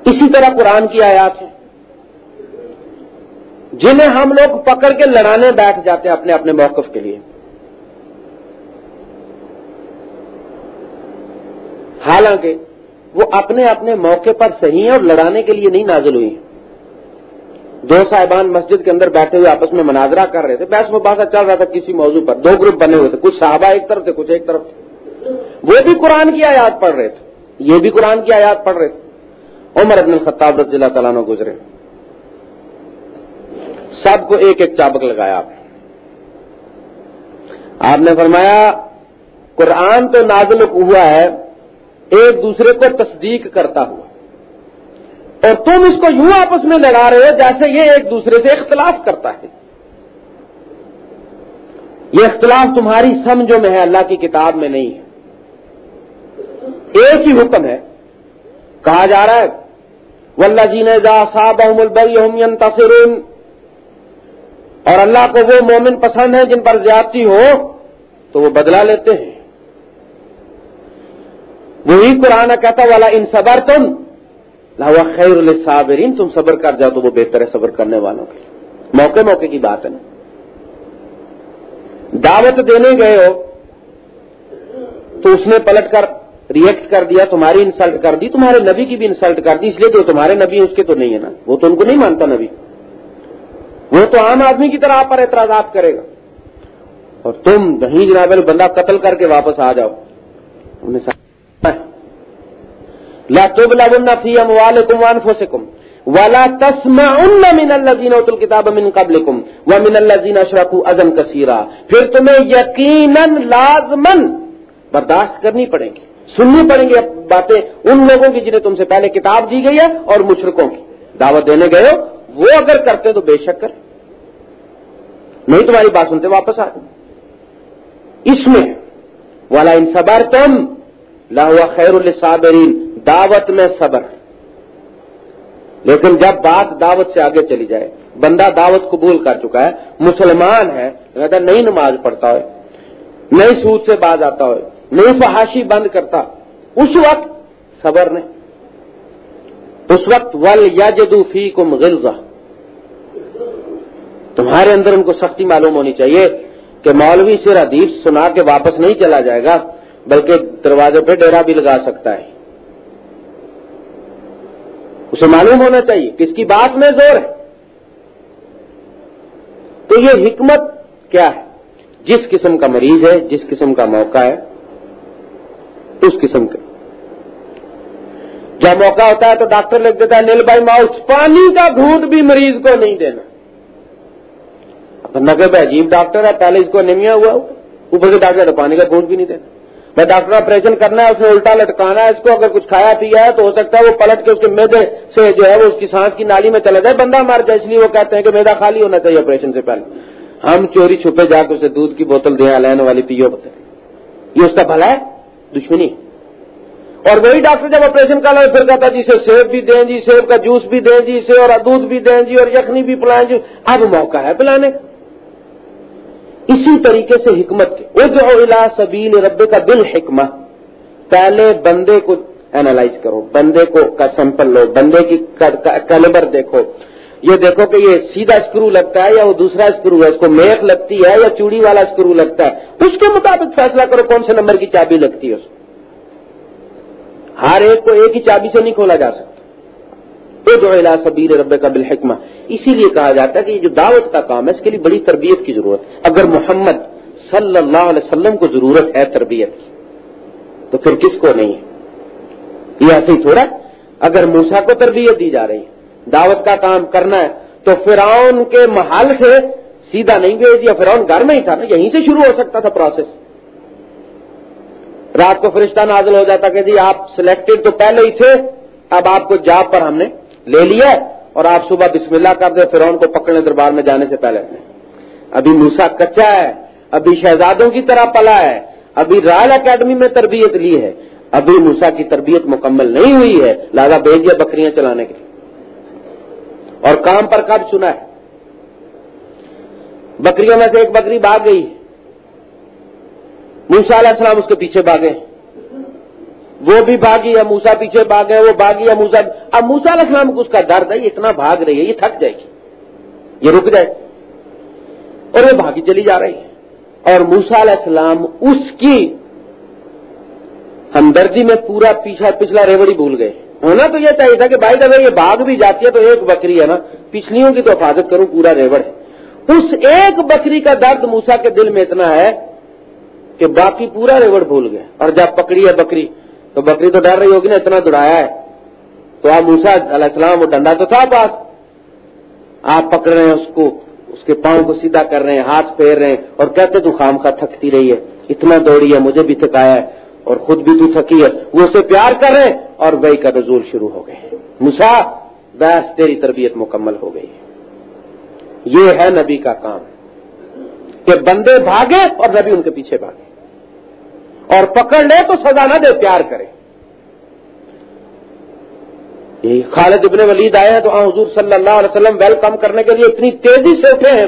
اسی طرح قرآن کی آیات ہیں۔ جنہیں ہم لوگ پکڑ کے لڑانے بیٹھ جاتے ہیں اپنے اپنے موقف کے لیے۔ حالانکہ وہ اپنے اپنے موقع پر صحیح ہیں اور لڑانے کے لیے نہیں نازل ہوئی دو صاحبان مسجد کے اندر بیٹھے ہوئے آپس میں مناظرہ کر رہے تھے۔ بحث مباحثہ چل رہا تھا کسی موضوع پر۔ دو گروپ بنے ہوئے تھے۔ کچھ صحابہ ایک طرف تھے، کچھ ایک طرف تھے۔ وہ بھی قرآن کی آیات پڑھ رہے تھے۔ یہ بھی قرآن کی آیات پڑھ رہے تھے۔ عمر ابن الخطاب رضی اللہ تعالیٰ نے گزرے۔ سب کو ایک ایک چابک لگایا آپ آپ نے فرمایا، قرآن تو نازل ہوا ہے ایک دوسرے کو تصدیق کرتا ہوا۔ اور تم اس کو یوں آپس میں لڑا رہے ہو جیسے یہ ایک دوسرے سے اختلاف کرتا ہے۔ یہ اختلاف تمہاری سمجھوں میں ہے، اللہ کی کتاب میں نہیں ہے۔ ایک ہی حکم ہے۔ کہا جا رہا ہے ولہ جی نے جا صاحب اور اللہ کو وہ مومن پسند ہے جن پر زیادتی ہو تو وہ بدلا لیتے ہیں۔ وہی قرآن کہتا والا ان صبر تم لاہور خیر الصابرین تم صبر کر جاؤ تو وہ بہتر ہے صبر کرنے والوں کے موقع موقع کی بات ہے نا۔ دعوت دینے گئے ہو تو اس نے پلٹ کر ریئیکٹ کر دیا، تمہاری انسلٹ کر دی، تمہارے نبی کی بھی انسلٹ کر دی، اس لیے کہ وہ تمہارے نبی اس کے تو نہیں ہے نا۔ وہ تو ان کو نہیں مانتا نبی۔ وہ تو عام آدمی کی طرح آپ پر اعتراضات کرے گا۔ اور تم نہیں جناب بندہ قتل کر کے واپس آ جاؤ۔ لا تب لبن فی اموالکم وانفسکم ولا تسمع من الذين اوتوا الكتاب من قبلكم ومن الذين اشركوا اذى كثيرا پھر تمہیں یقینا لازما برداشت کرنی پڑیں گی، سننی پڑیں گی باتیں ان لوگوں کی جنہیں تم سے پہلے کتاب دی گئی ہے اور مشرقوں کی۔ دعوت دینے گئے ہو، وہ اگر کرتے تو بے شک کر نہیں تمہاری بات سنتے واپس آ اس میں والا ان صبر تم لاہوا خیر الصابرین دعوت میں صبر۔ لیکن جب بات دعوت سے آگے چلی جائے، بندہ دعوت قبول کر چکا ہے، مسلمان ہے اگر نئی نماز پڑھتا ہے نئی سود سے باز آتا ہو نئی فحاشی بند کرتا، اس وقت صبر نے اس وقت ول یا جدو فی کم تمہارے اندر ان کو سختی معلوم ہونی چاہیے کہ مولوی سے حدیث سنا کے واپس نہیں چلا جائے گا۔ بلکہ دروازے پہ ڈیرا بھی لگا سکتا ہے۔ اسے معلوم ہونا چاہیے کس کی بات میں زور ہے۔ تو یہ حکمت کیا ہے؟ جس قسم کا مریض ہے، جس قسم کا موقع ہے، اس قسم کا جب موقع ہوتا ہے تو ڈاکٹر لکھ دیتا ہے، نیل بائی ماؤس، پانی کا گھونٹ بھی مریض کو نہیں دینا۔ نگر عجیب ڈاکٹر ہے، پہلے اس کو انیمیا ہوا، اوپر سے ڈاکٹر پانی کا گھونٹ بھی نہیں دینا۔ میں ڈاکٹر آپریشن کرنا ہے، اس نے الٹا لٹکانا ہے، اس کو اگر کچھ کھایا پیا ہے تو ہو سکتا ہے وہ پلٹ کے اس کے میدے سے جو ہے وہ اس کی سانس کی نالی میں چلا جائے، بندہ مار جائے، اس لیے وہ کہتے ہیں کہ میدا خالی ہونا چاہیے آپریشن سے پہلے۔ ہم چوری چھپے جا کے اسے دودھ کی بوتل دیں لینے والی پیو بتائیں۔ یہ اس کا بھلا ہے؟ دشمنی۔ اور وہی ڈاکٹر جب آپریشن کر رہے پھر کہتا جی اسے سیب بھی دیں جی سیب کا جوس بھی دیں جی اسے اور دودھ بھی دیں جی اور یخنی بھی پلائیں جی۔ اب موقع ہے پلانے۔ کا اسی طریقے سے حکمت کے۔ الا سبیل رب کا دل حکمت پہلے بندے کو اینالائز کرو، بندے کو کا سیمپل لو، بندے کی کیلیبر دیکھو۔ یہ دیکھو کہ یہ سیدھا اسکرو لگتا ہے یا وہ دوسرا اسکرو ہے؟ اس کو میک لگتی ہے یا چوڑی والا اسکرو لگتا ہے؟ اس کے مطابق فیصلہ کرو کون سے نمبر کی چابی لگتی ہے اس ہر ایک کو ایک ہی چابی سے نہیں کھولا جا سکتا۔ جو سبیر رب کا بالحکمہ۔ اسی لیے کہا جاتا ہے کہ یہ جو دعوت کا کام ہے، اس کے لیے بڑی تربیت کی ضرورت۔ ہے اگر محمد صلی اللہ علیہ وسلم کو ضرورت ہے تربیت کی تو پھر کس کو نہیں؟ ہے یہ ایسے ہی تھوڑا اگر موسا کو تربیت دی جا رہی ہے، دعوت کا کام کرنا ہے، تو فرعون کے محل سے سیدھا نہیں گئے دیا۔ فرعون گھر میں ہی تھا نا، یہیں سے شروع ہو سکتا تھا پروسیس رات کو فرشتہ نازل ہو جاتا کہ جی آپ سلیکٹڈ تو پہلے ہی تھے، اب آپ کو جاب پر ہم نے لے لیا اور آپ صبح بسم اللہ کر دیں، فرعون کو پکڑنے دربار میں جانے سے پہلے۔ ابھی موسا کچا ہے، ابھی شہزادوں کی طرح پلا ہے، ابھی رائل اکیڈمی میں تربیت لی ہے۔ ابھی موسا کی تربیت مکمل نہیں ہوئی ہے لاگا بھیج دیا بکریاں چلانے کے لیے۔ اور کام پر کب سنا ہے؟ بکریوں میں سے ایک بکری بھاگ گئی۔ موسا علیہ السلام اس کے پیچھے بھاگے۔ وہ بھی بھاگی ہے موسا پیچھے بھاگے وہ بھاگی ہے موسا اب موسا علیہ السلام کو اس کا درد ہے یہ اتنا بھاگ رہی ہے، یہ تھک جائے گی۔ یہ رک جائے۔ اور وہ بھاگی چلی جا رہی ہے۔ اور موسا علیہ السلام اس کی ہمدردی میں پورا پیچھا پچھلا ریوڑی بھول گئے۔ ہونا تو یہ چاہیے تھا کہ بھائی جب یہ باغ بھی جاتی ہے تو ایک بکری ہے نا، پچھلیوں کی تو حفاظت کروں، پورا ریوڑ ہے۔ اس ایک بکری کا درد موسا کے دل میں اتنا ہے کہ باقی پورا ریوڑ بھول گئے۔ اور جب پکڑی ہے بکری تو بکری تو ڈر رہی ہوگی نا، اتنا دوڑایا ہے۔ تو آپ موسا علیہ السلام وہ ڈنڈا تو تھا پاس۔ آپ پکڑ رہے ہیں اس کو، اس کے پاؤں کو سیدھا کر رہے ہیں، ہاتھ پھیر رہے ہیں اور کہتے تو خام کا تھکتی رہی ہے، اتنا دوڑی ہے، مجھے بھی تھکایا ہے اور خود بھی تو تھکی ہے۔ وہ اسے پیار کر رہے ہیں اور وہی کا نزول شروع ہو گئے۔ مسا بحث تیری تربیت مکمل ہو گئی۔ یہ ہے نبی کا کام کہ بندے بھاگے اور نبی ان کے پیچھے بھاگے۔ اور پکڑ لے تو سزا نہ دے، پیار کرے۔ خالد ابن ولید آئے ہیں تو حضور صلی اللہ علیہ وسلم ویلکم کرنے کے لیے اتنی تیزی سے اٹھے ہیں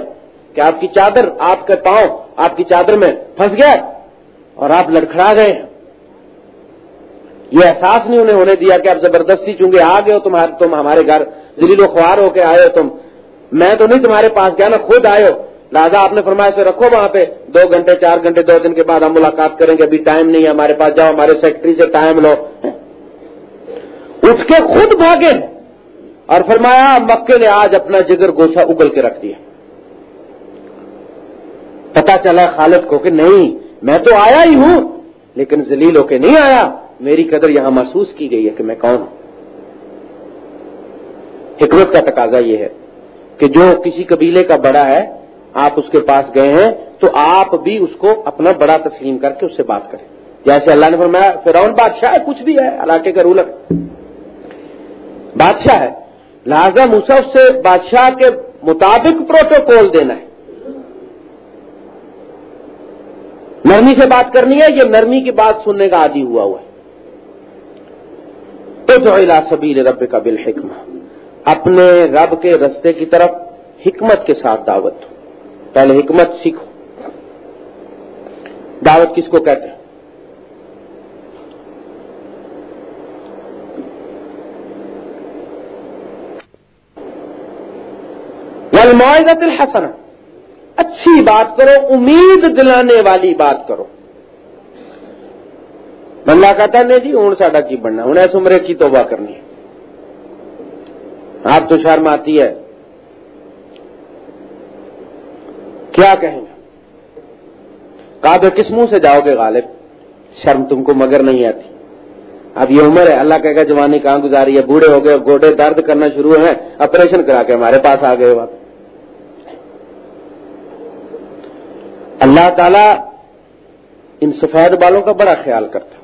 کہ آپ کی چادر، آپ کے پاؤں، آپ کی چادر میں پھنس گیا اور آپ لڑکھڑا گئے ہیں۔ یہ احساس نہیں انہیں ہونے دیا کہ آپ زبردستی چونکہ آ گئے ہو تمہارے تم ہمارے گھر دلیل و خوار ہو کے آئے ہو تم۔ میں تو نہیں تمہارے پاس گیا نا خود آئے ہو۔ لہٰذا آپ نے فرمایا سے رکھو وہاں پہ دو گھنٹے، چار گھنٹے، دو دن کے بعد ہم ملاقات کریں گے، ابھی ٹائم نہیں ہے، ہمارے پاس جاؤ، ہمارے سیکٹری سے ٹائم لو۔ اٹھ کے خود بھاگے۔ اور فرمایا، مکے نے آج اپنا جگر گوشا اگل کے رکھ دیا۔ پتا چلا خالد کو کہ نہیں، میں تو آیا ہی ہوں، لیکن زلیل ہو کے نہیں آیا۔ میری قدر یہاں محسوس کی گئی ہے کہ میں کون ہوں۔ حکمت کا تقاضا یہ ہے کہ جو کسی قبیلے کا بڑا ہے آپ اس کے پاس گئے ہیں، تو آپ بھی اس کو اپنا بڑا تسلیم کر کے اس سے بات کریں۔ جیسے اللہ نے فرمایا، فرعون بادشاہ ہے، کچھ بھی ہے، علاقے کا رولر۔ بادشاہ ہے۔ لہذا مصحف سے بادشاہ کے مطابق پروٹوکول دینا ہے۔ نرمی سے بات کرنی ہے، یہ نرمی کی بات سننے کا عادی ہوا ہوا ہے۔ تو جو سبیل رب کا بالحکمہ۔ اپنے رب کے رستے کی طرف حکمت کے ساتھ دعوت۔ دو پہلے حکمت سیکھو۔ دعوت کس کو کہتے ہیں؟ والموعظت الحسن اچھی بات کرو، امید دلانے والی بات کرو۔ بندہ کہتا نہیں جی ہوں ساڈا کی بننا، ہوں اس عمرے کی توبہ کرنی ہے۔ آپ تو شرم آتی ہے۔ کیا کہیں گے؟ کہا کس منہ سے جاؤ گے غالب؟ شرم تم کو مگر نہیں آتی۔ اب یہ عمر ہے، اللہ کہے گا، جوانی کہاں گزاری ہے؟ بوڑھے ہو گئے، گوڈے درد کرنا شروع ہیں آپریشن کرا کے ہمارے پاس آ گئے آپ اللہ تعالی ان سفید بالوں کا بڑا خیال کرتا۔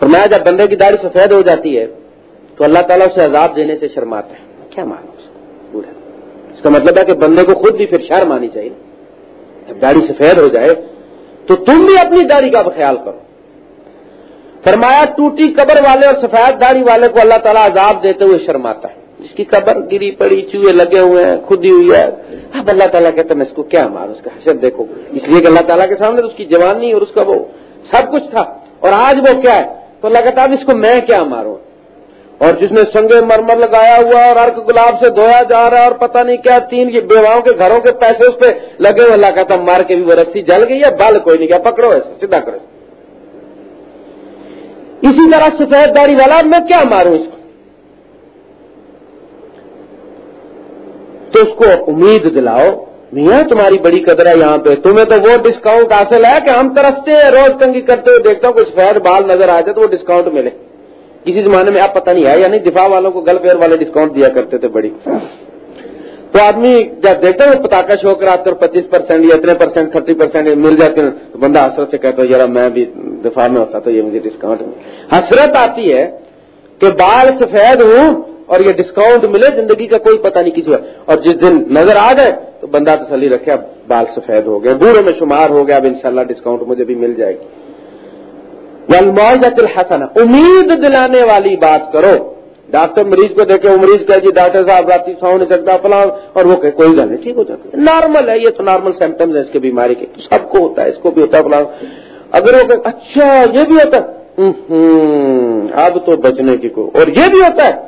فرمایا، جب بندے کی داڑھی سفید ہو جاتی ہے، تو اللہ تعالیٰ اسے عذاب دینے سے شرماتا ہے۔ کیا مانو اس کا مطلب ہے کہ بندے کو خود بھی پھر شرم آنی چاہیے۔ جب داڑھی سفید ہو جائے تو تم بھی اپنی داڑھی کا خیال کرو۔ فرمایا، ٹوٹی قبر والے اور سفید داڑھی والے کو اللہ تعالیٰ عذاب دیتے ہوئے شرماتا ہے۔ جس کی قبر گری پڑی، چوہے لگے ہوئے ہیں خودی ہوئی ہے۔ اب اللہ تعالیٰ کہتا میں اس کو کیا ماروں؟ اس کا حشر دیکھو۔ اس لیے کہ اللہ تعالیٰ کے سامنے اس کی جوانی اور اس کا وہ سب کچھ تھا۔ اور آج وہ کیا ہے؟ تو اللہ کہتا اب اس کو میں کیا ماروں؟ اور جس نے سنگے مرمر لگایا ہوا اور ارک گلاب سے دھویا جا رہا ہے اور پتہ نہیں کیا تین یہ بیواؤں کے گھروں کے پیسے اس پہ لگے ہوئے، اللہ کہتا مار کے بھی وہ رسی جل گئی ہے بل کوئی نہیں کیا، پکڑو ایسے سیدھا کرو۔ اسی طرح سفید داری والا میں کیا ماروں اس کو؟ تو اس کو امید دلاؤ، میاں تمہاری بڑی قدر ہے یہاں پہ، تمہیں تو وہ ڈسکاؤنٹ حاصل ہے کہ ہم ترستے ہیں، روز تنگی کرتے ہوئے دیکھتا ہوں کچھ سفید بال نظر آ جائے تو وہ ڈسکاؤنٹ ملے۔ کسی زمانے میں آپ پتہ نہیں ہے یعنی دفاع والوں کو گل پیئر والے ڈسکاؤنٹ دیا کرتے تھے بڑی۔ تو آدمی جب دیکھتے ہیں پتاخا شو کراتے اور پچیس پرسینٹ یا اتنے پرسینٹ تھرٹی پرسینٹ مل جاتے ہیں، تو بندہ حسرت سے کہتا ہے، یار میں بھی دفاع میں ہوتا تو یہ مجھے ڈسکاؤنٹ مل حسرت آتی ہے کہ بال سفید ہوں اور یہ ڈسکاؤنٹ ملے، زندگی کا کوئی پتہ نہیں کسی اور جس دن نظر آ جائے تو بندہ تسلی رکھے، اب بال سفید ہو گئے، بوڑھوں میں شمار ہو گیا اب انشاءاللہ ڈسکاؤنٹ مجھے بھی مل جائے گی۔ الحسن امید دلانے والی بات کرو. ڈاکٹر مریض کو دیکھے، وہ مریض کہ جی ڈاکٹر صاحب رات سو نہیں سکتا، فلاں اور وہ کہ کوئی گل نہیں، ٹھیک ہو جاتا ہے. نارمل ہے، یہ تو نارمل سمٹمز ہے اس کے بیماری کے۔ سب کو ہوتا ہے، اس کو بھی ہوتا ہے، فلاں۔ اگر وہ کہ اچھا یہ بھی ہوتا ہے. اب تو بچنے کی کو اور یہ بھی ہوتا ہے۔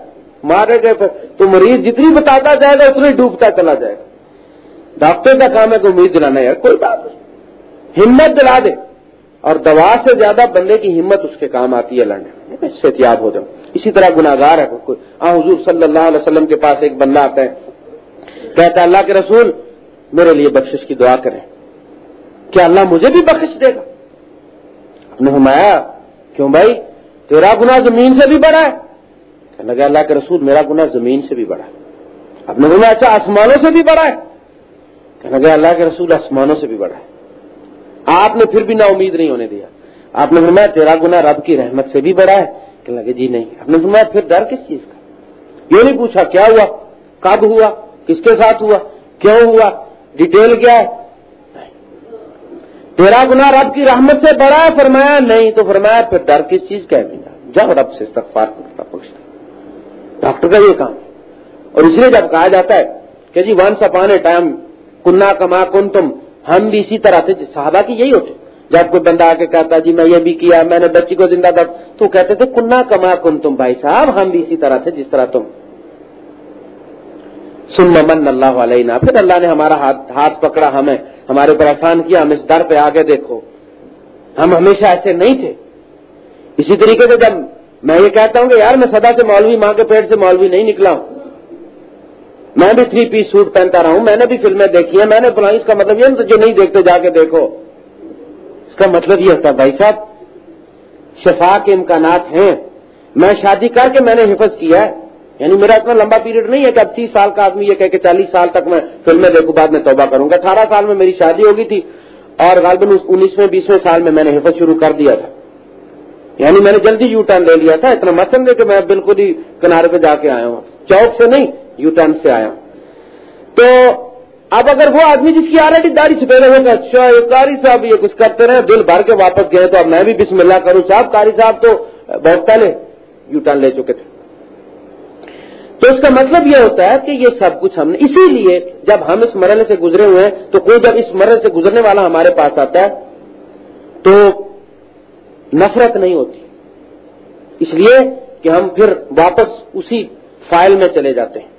مارے گئے پھر، تو مریض جتنی بتاتا جائے گا، اتنی ڈوبتا چلا جائے گا۔ ڈاکٹر کا کام ہے کہ امید دلانا ہے کوئی بات نہیں۔ ہمت دلا دے۔ اور دوا سے زیادہ بندے کی ہمت اس کے کام آتی ہے لڑنے اس سے احتیاط ہو جاؤ۔ اسی طرح گناگار ہے۔ کوئی آ، حضور صلی اللہ علیہ وسلم کے پاس ایک بندہ آتا ہے۔ کہتا ہے، اللہ کے رسول، میرے لیے بخشش کی دعا کریں۔ کیا اللہ مجھے بھی بخش دے گا؟ نے ہمایا کیوں بھائی؟ تیرا گنا زمین سے بھی بڑا ہے۔ کہنے لگا، اللہ کے رسول، میرا گناہ زمین سے بھی بڑا ہے۔ اب نے بولا اچھا آسمانوں سے بھی بڑا ہے۔ کہنے لگا، اللہ کے رسول، آسمانوں سے بھی بڑا ہے۔ آپ نے پھر بھی نا امید نہیں ہونے دیا۔ آپ نے فرمایا، تیرا گنا رب کی رحمت سے بھی بڑا ہے۔ کہنے لگے جی نہیں۔ آپ نے فرمایا، پھر ڈر کس چیز کا؟ یہ نہیں پوچھا؟ کیا ہوا؟ کب ہوا؟ کس کے ساتھ ہوا؟ کیوں ہوا؟ ڈیٹیل کیا ہے؟ تیرا گنا رب کی رحمت سے بڑا ہے؟ فرمایا، نہیں۔ تو فرمایا، پھر ڈر کس چیز کا ہے جب رب سے استغفار کرتا پوچھتا ڈاکٹر کا یہ کام اور اس لیے جب کہا جاتا ہے کہ جی ونس اپان اے ٹائم کنہ کما کن تم ہم بھی اسی طرح سے صحابہ کی یہی ہوتے۔ جب کوئی بندہ آ کے کہتا جی میں یہ بھی کیا، میں نے بچی کو زندہ کر تو کہتے تھے کنہ کما کن تم بھائی صاحب، ہم بھی اسی طرح تھے جس طرح تم۔ سن من اللہ علیہ پھر اللہ نے ہمارا ہاتھ پکڑا ہمیں، ہمارے اوپر احسان کیا، ہم اس در پہ آگے دیکھو۔ ہم ہمیشہ ایسے نہیں تھے۔ اسی طریقے سے جب میں یہ کہتا ہوں کہ یار، میں سدا سے مولوی، ماں کے پیٹ سے مولوی نہیں نکلا ہوں میں بھی تھری پیس سوٹ پہنتا رہا ہوں، میں نے بھی فلمیں دیکھی ہیں۔ میں نے بنا اس کا مطلب یہ جو نہیں دیکھتے، جا کے دیکھو۔ اس کا مطلب یہ ہوتا ہے، بھائی صاحب شفا کے امکانات ہیں۔ میں شادی کر کے میں نے حفظ کیا ہے۔ یعنی میرا اتنا لمبا پیریڈ نہیں ہے کہ اب تیس سال کا آدمی یہ کہہ کہ چالیس سال تک میں فلمیں دیکھوں، بعد میں توبہ کروں گا۔ اٹھارہ سال میں میری شادی ہوگی تھی اور غالباً انیسویں، بیسویں سال میں میں نے حفظ شروع کر دیا تھا۔ یعنی میں نے جلدی یو ٹرن لے لیا تھا۔ اتنا مت سمجھے کہ میں بالکل ہی کنارے پہ جا کے آیا ہوں۔ چوک سے نہیں یو ٹرن سے آیا۔ تو اب اگر وہ آدمی جس کی آلریڈی داڑھی چھپے رہے گا اچھا یہ کاری صاحب یہ کچھ کرتے رہے دل بھر کے واپس گئے تو اب میں بھی بسم اللہ کروں۔ صاحب کاری صاحب تو بہت پہلے یو ٹرن لے چکے تھے۔ تو اس کا مطلب یہ ہوتا ہے کہ یہ سب کچھ ہم نے، اسی لیے جب ہم اس مرحلے سے گزرے ہوئے ہیں، تو کوئی جب اس مرحلے سے گزرنے والا ہمارے پاس آتا ہے، تو نفرت نہیں ہوتی۔ اس لیے کہ ہم پھر واپس اسی فائل میں چلے جاتے ہیں۔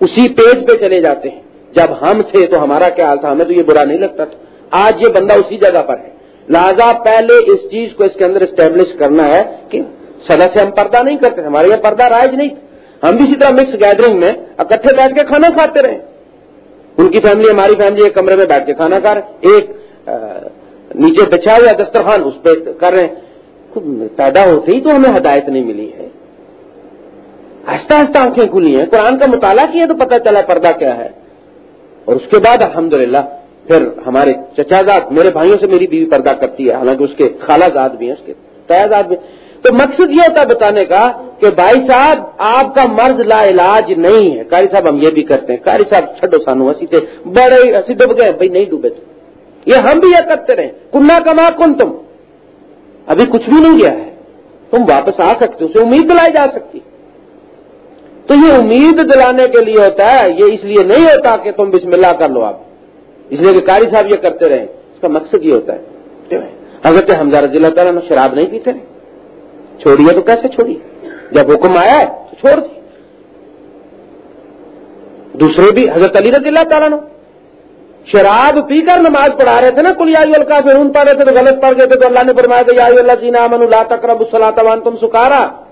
اسی پیج پہ چلے جاتے ہیں۔ جب ہم تھے تو ہمارا کیا حال تھا؟ ہمیں تو یہ برا نہیں لگتا تھا۔ آج یہ بندہ اسی جگہ پر ہے۔ لہذا پہلے اس چیز کو اس کے اندر اسٹیبلش کرنا ہے کہ سدا سے ہم پردہ نہیں کرتے ہمارے یہاں پردہ رائج نہیں ہم بھی اسی طرح مکس گیدرنگ میں اکٹھے بیٹھ کے کھانا کھاتے رہے۔ ان کی فیملی ہماری فیملی ایک کمرے میں بیٹھ کے کھانا کھا رہے ایک نیچے بچا ہوا دسترخوان، اس پہ کر رہے ہیں۔ پیدا ہوتے ہی تو ہمیں ہدایت نہیں ملی ہے۔ آہستہ آہستہ آنکھیں کھلی ہیں، قرآن کا مطالعہ کیا تو پتہ چلا پردہ کیا ہے۔ اور اس کے بعد الحمدللہ پھر ہمارے چچا زاد، میرے بھائیوں سے میری بیوی پردہ کرتی ہے، حالانکہ اس کے خالہ زاد بھی ہیں، اس کے تیازاد بھی تو مقصد یہ ہوتا ہے بتانے کا کہ بھائی صاحب، آپ کا مرض لا علاج نہیں ہے۔ کاری صاحب، ہم یہ بھی کرتے ہیں۔ کاری صاحب، چھڈو سانو ہسی تھے بڑے ہسی ڈب گئے، بھائی نہیں ڈوبے تھے یہ ہم بھی یہ کرتے رہے۔ کنہ کما کن تم ابھی کچھ بھی نہیں گیا ہے۔ تم واپس آ سکتے اسے امید دلائی جا سکتی۔ تو یہ امید دلانے کے لیے ہوتا ہے، یہ اس لیے نہیں ہوتا کہ تم بسم اللہ کر لو آپ اس لیے کہ کاری صاحب یہ کرتے رہے۔ اس کا مقصد یہ ہوتا ہے۔ حضرت حمزہ رضی اللہ تعالیٰ شراب نہیں پیتے رہے۔ چھوڑیے تو کیسے چھوڑیے؟ جب حکم آیا ہے تو چھوڑ دی۔ دوسرے بھی حضرت علی رضی اللہ تعالیٰ نے شراب پی کر نماز پڑھا رہے تھے نا کل کا پھر ان پڑھ رہے تھے تو غلط پڑھ گئے تھے تو اللہ نے فرمایا کہ یا اللہ جینا امن اللہ تقرب السلام تم سکارا۔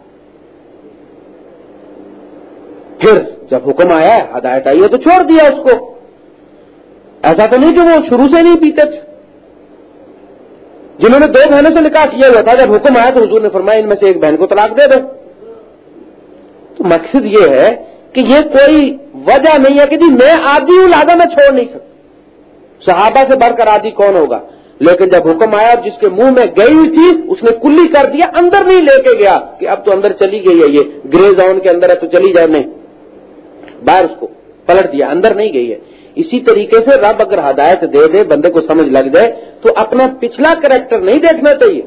پھر جب حکم آیا ہدایت آئی ہے تو چھوڑ دیا اس کو۔ ایسا تو نہیں کہ وہ شروع سے نہیں پیتے تھے۔ جنہوں نے دو بہنوں سے نکاح کیا ہوا تھا، جب حکم آیا تو حضور نے فرمایا، ان میں سے ایک بہن کو طلاق دے دو۔ تو مقصد یہ ہے کہ یہ کوئی وجہ نہیں ہے کہ جی میں آدھی ہوں لہٰذا میں چھوڑ نہیں سکتا۔ صحابہ سے بڑھ کر آدھی کون ہوگا؟ لیکن جب حکم آیا جس کے منہ میں گئی ہوئی تھی، اس نے کلی کر دیا، اندر نہیں لے کے گیا کہ اب تو اندر چلی گئی ہے یہ۔ گرے زون کے اندر ہے تو چلی جائے نہیں باہر اس کو پلٹ دیا، اندر نہیں گئی ہے۔ اسی طریقے سے رب اگر ہدایت دے دے، بندے کو سمجھ لگ جائے، تو اپنا پچھلا کریکٹر نہیں دیکھنا چاہیے۔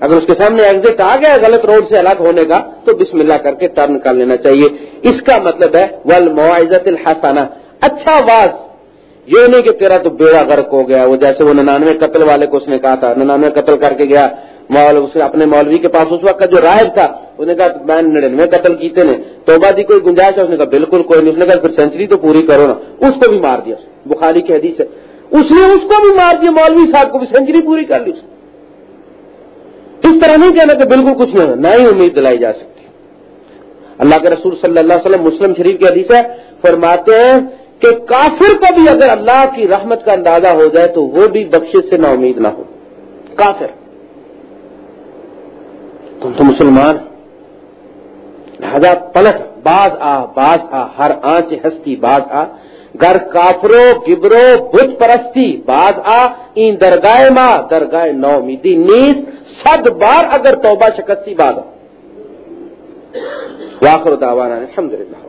اگر اس کے سامنے ایگزٹ آ گیا، غلط روڈ سے الگ ہونے کا، تو بسم اللہ کر کے ٹرن کر لینا چاہیے۔ اس کا مطلب ہے ول معزت الحسانہ اچھا واز یہ نہیں کہ تیرا تو بیڑا غرق ہو گیا، وہ جیسے وہ ننانوے قتل والے کو اس نے کہا تھا، ننانوے قتل کر کے گیا۔ مول اسے اپنے مولوی کے پاس اس وقت کا جو رائب تھا، اس نے کہا، میں نڑنوے قتل کیتے نے تو دی کوئی گنجائش ہے؟ اس نے کہا، بالکل کوئی نہیں۔ اس نے کہا، پھر سینچری تو پوری کرو نا۔ اس کو بھی مار دیا بخاری کی حدیث ہے۔ اس نے اس کو بھی مار دیا، مولوی صاحب کو بھی سینچری پوری کر لی اس طرح نہیں کہنا کہ بالکل کچھ نہیں نہ ہی امید دلائی جا سکتی۔ اللہ کے رسول صلی اللہ علیہ وسلم مسلم شریف کی حدیث ہے، فرماتے ہیں کہ کافر کو بھی اگر اللہ کی رحمت کا اندازہ ہو جائے تو وہ بھی بخش سے نا امید نہ ہو۔ کافر۔ تم تو مسلمان لہذا پلٹ، باز آ باز آ، ہر آنچ ہستی، باز آ۔ گر کافرو گبرو بت پرستی، باز آ۔ این درگاہ ماں درگاہ نو امیدی نیس صد بار اگر توبہ شکستی، باز آ۔ واخر دعوانا الحمدللہ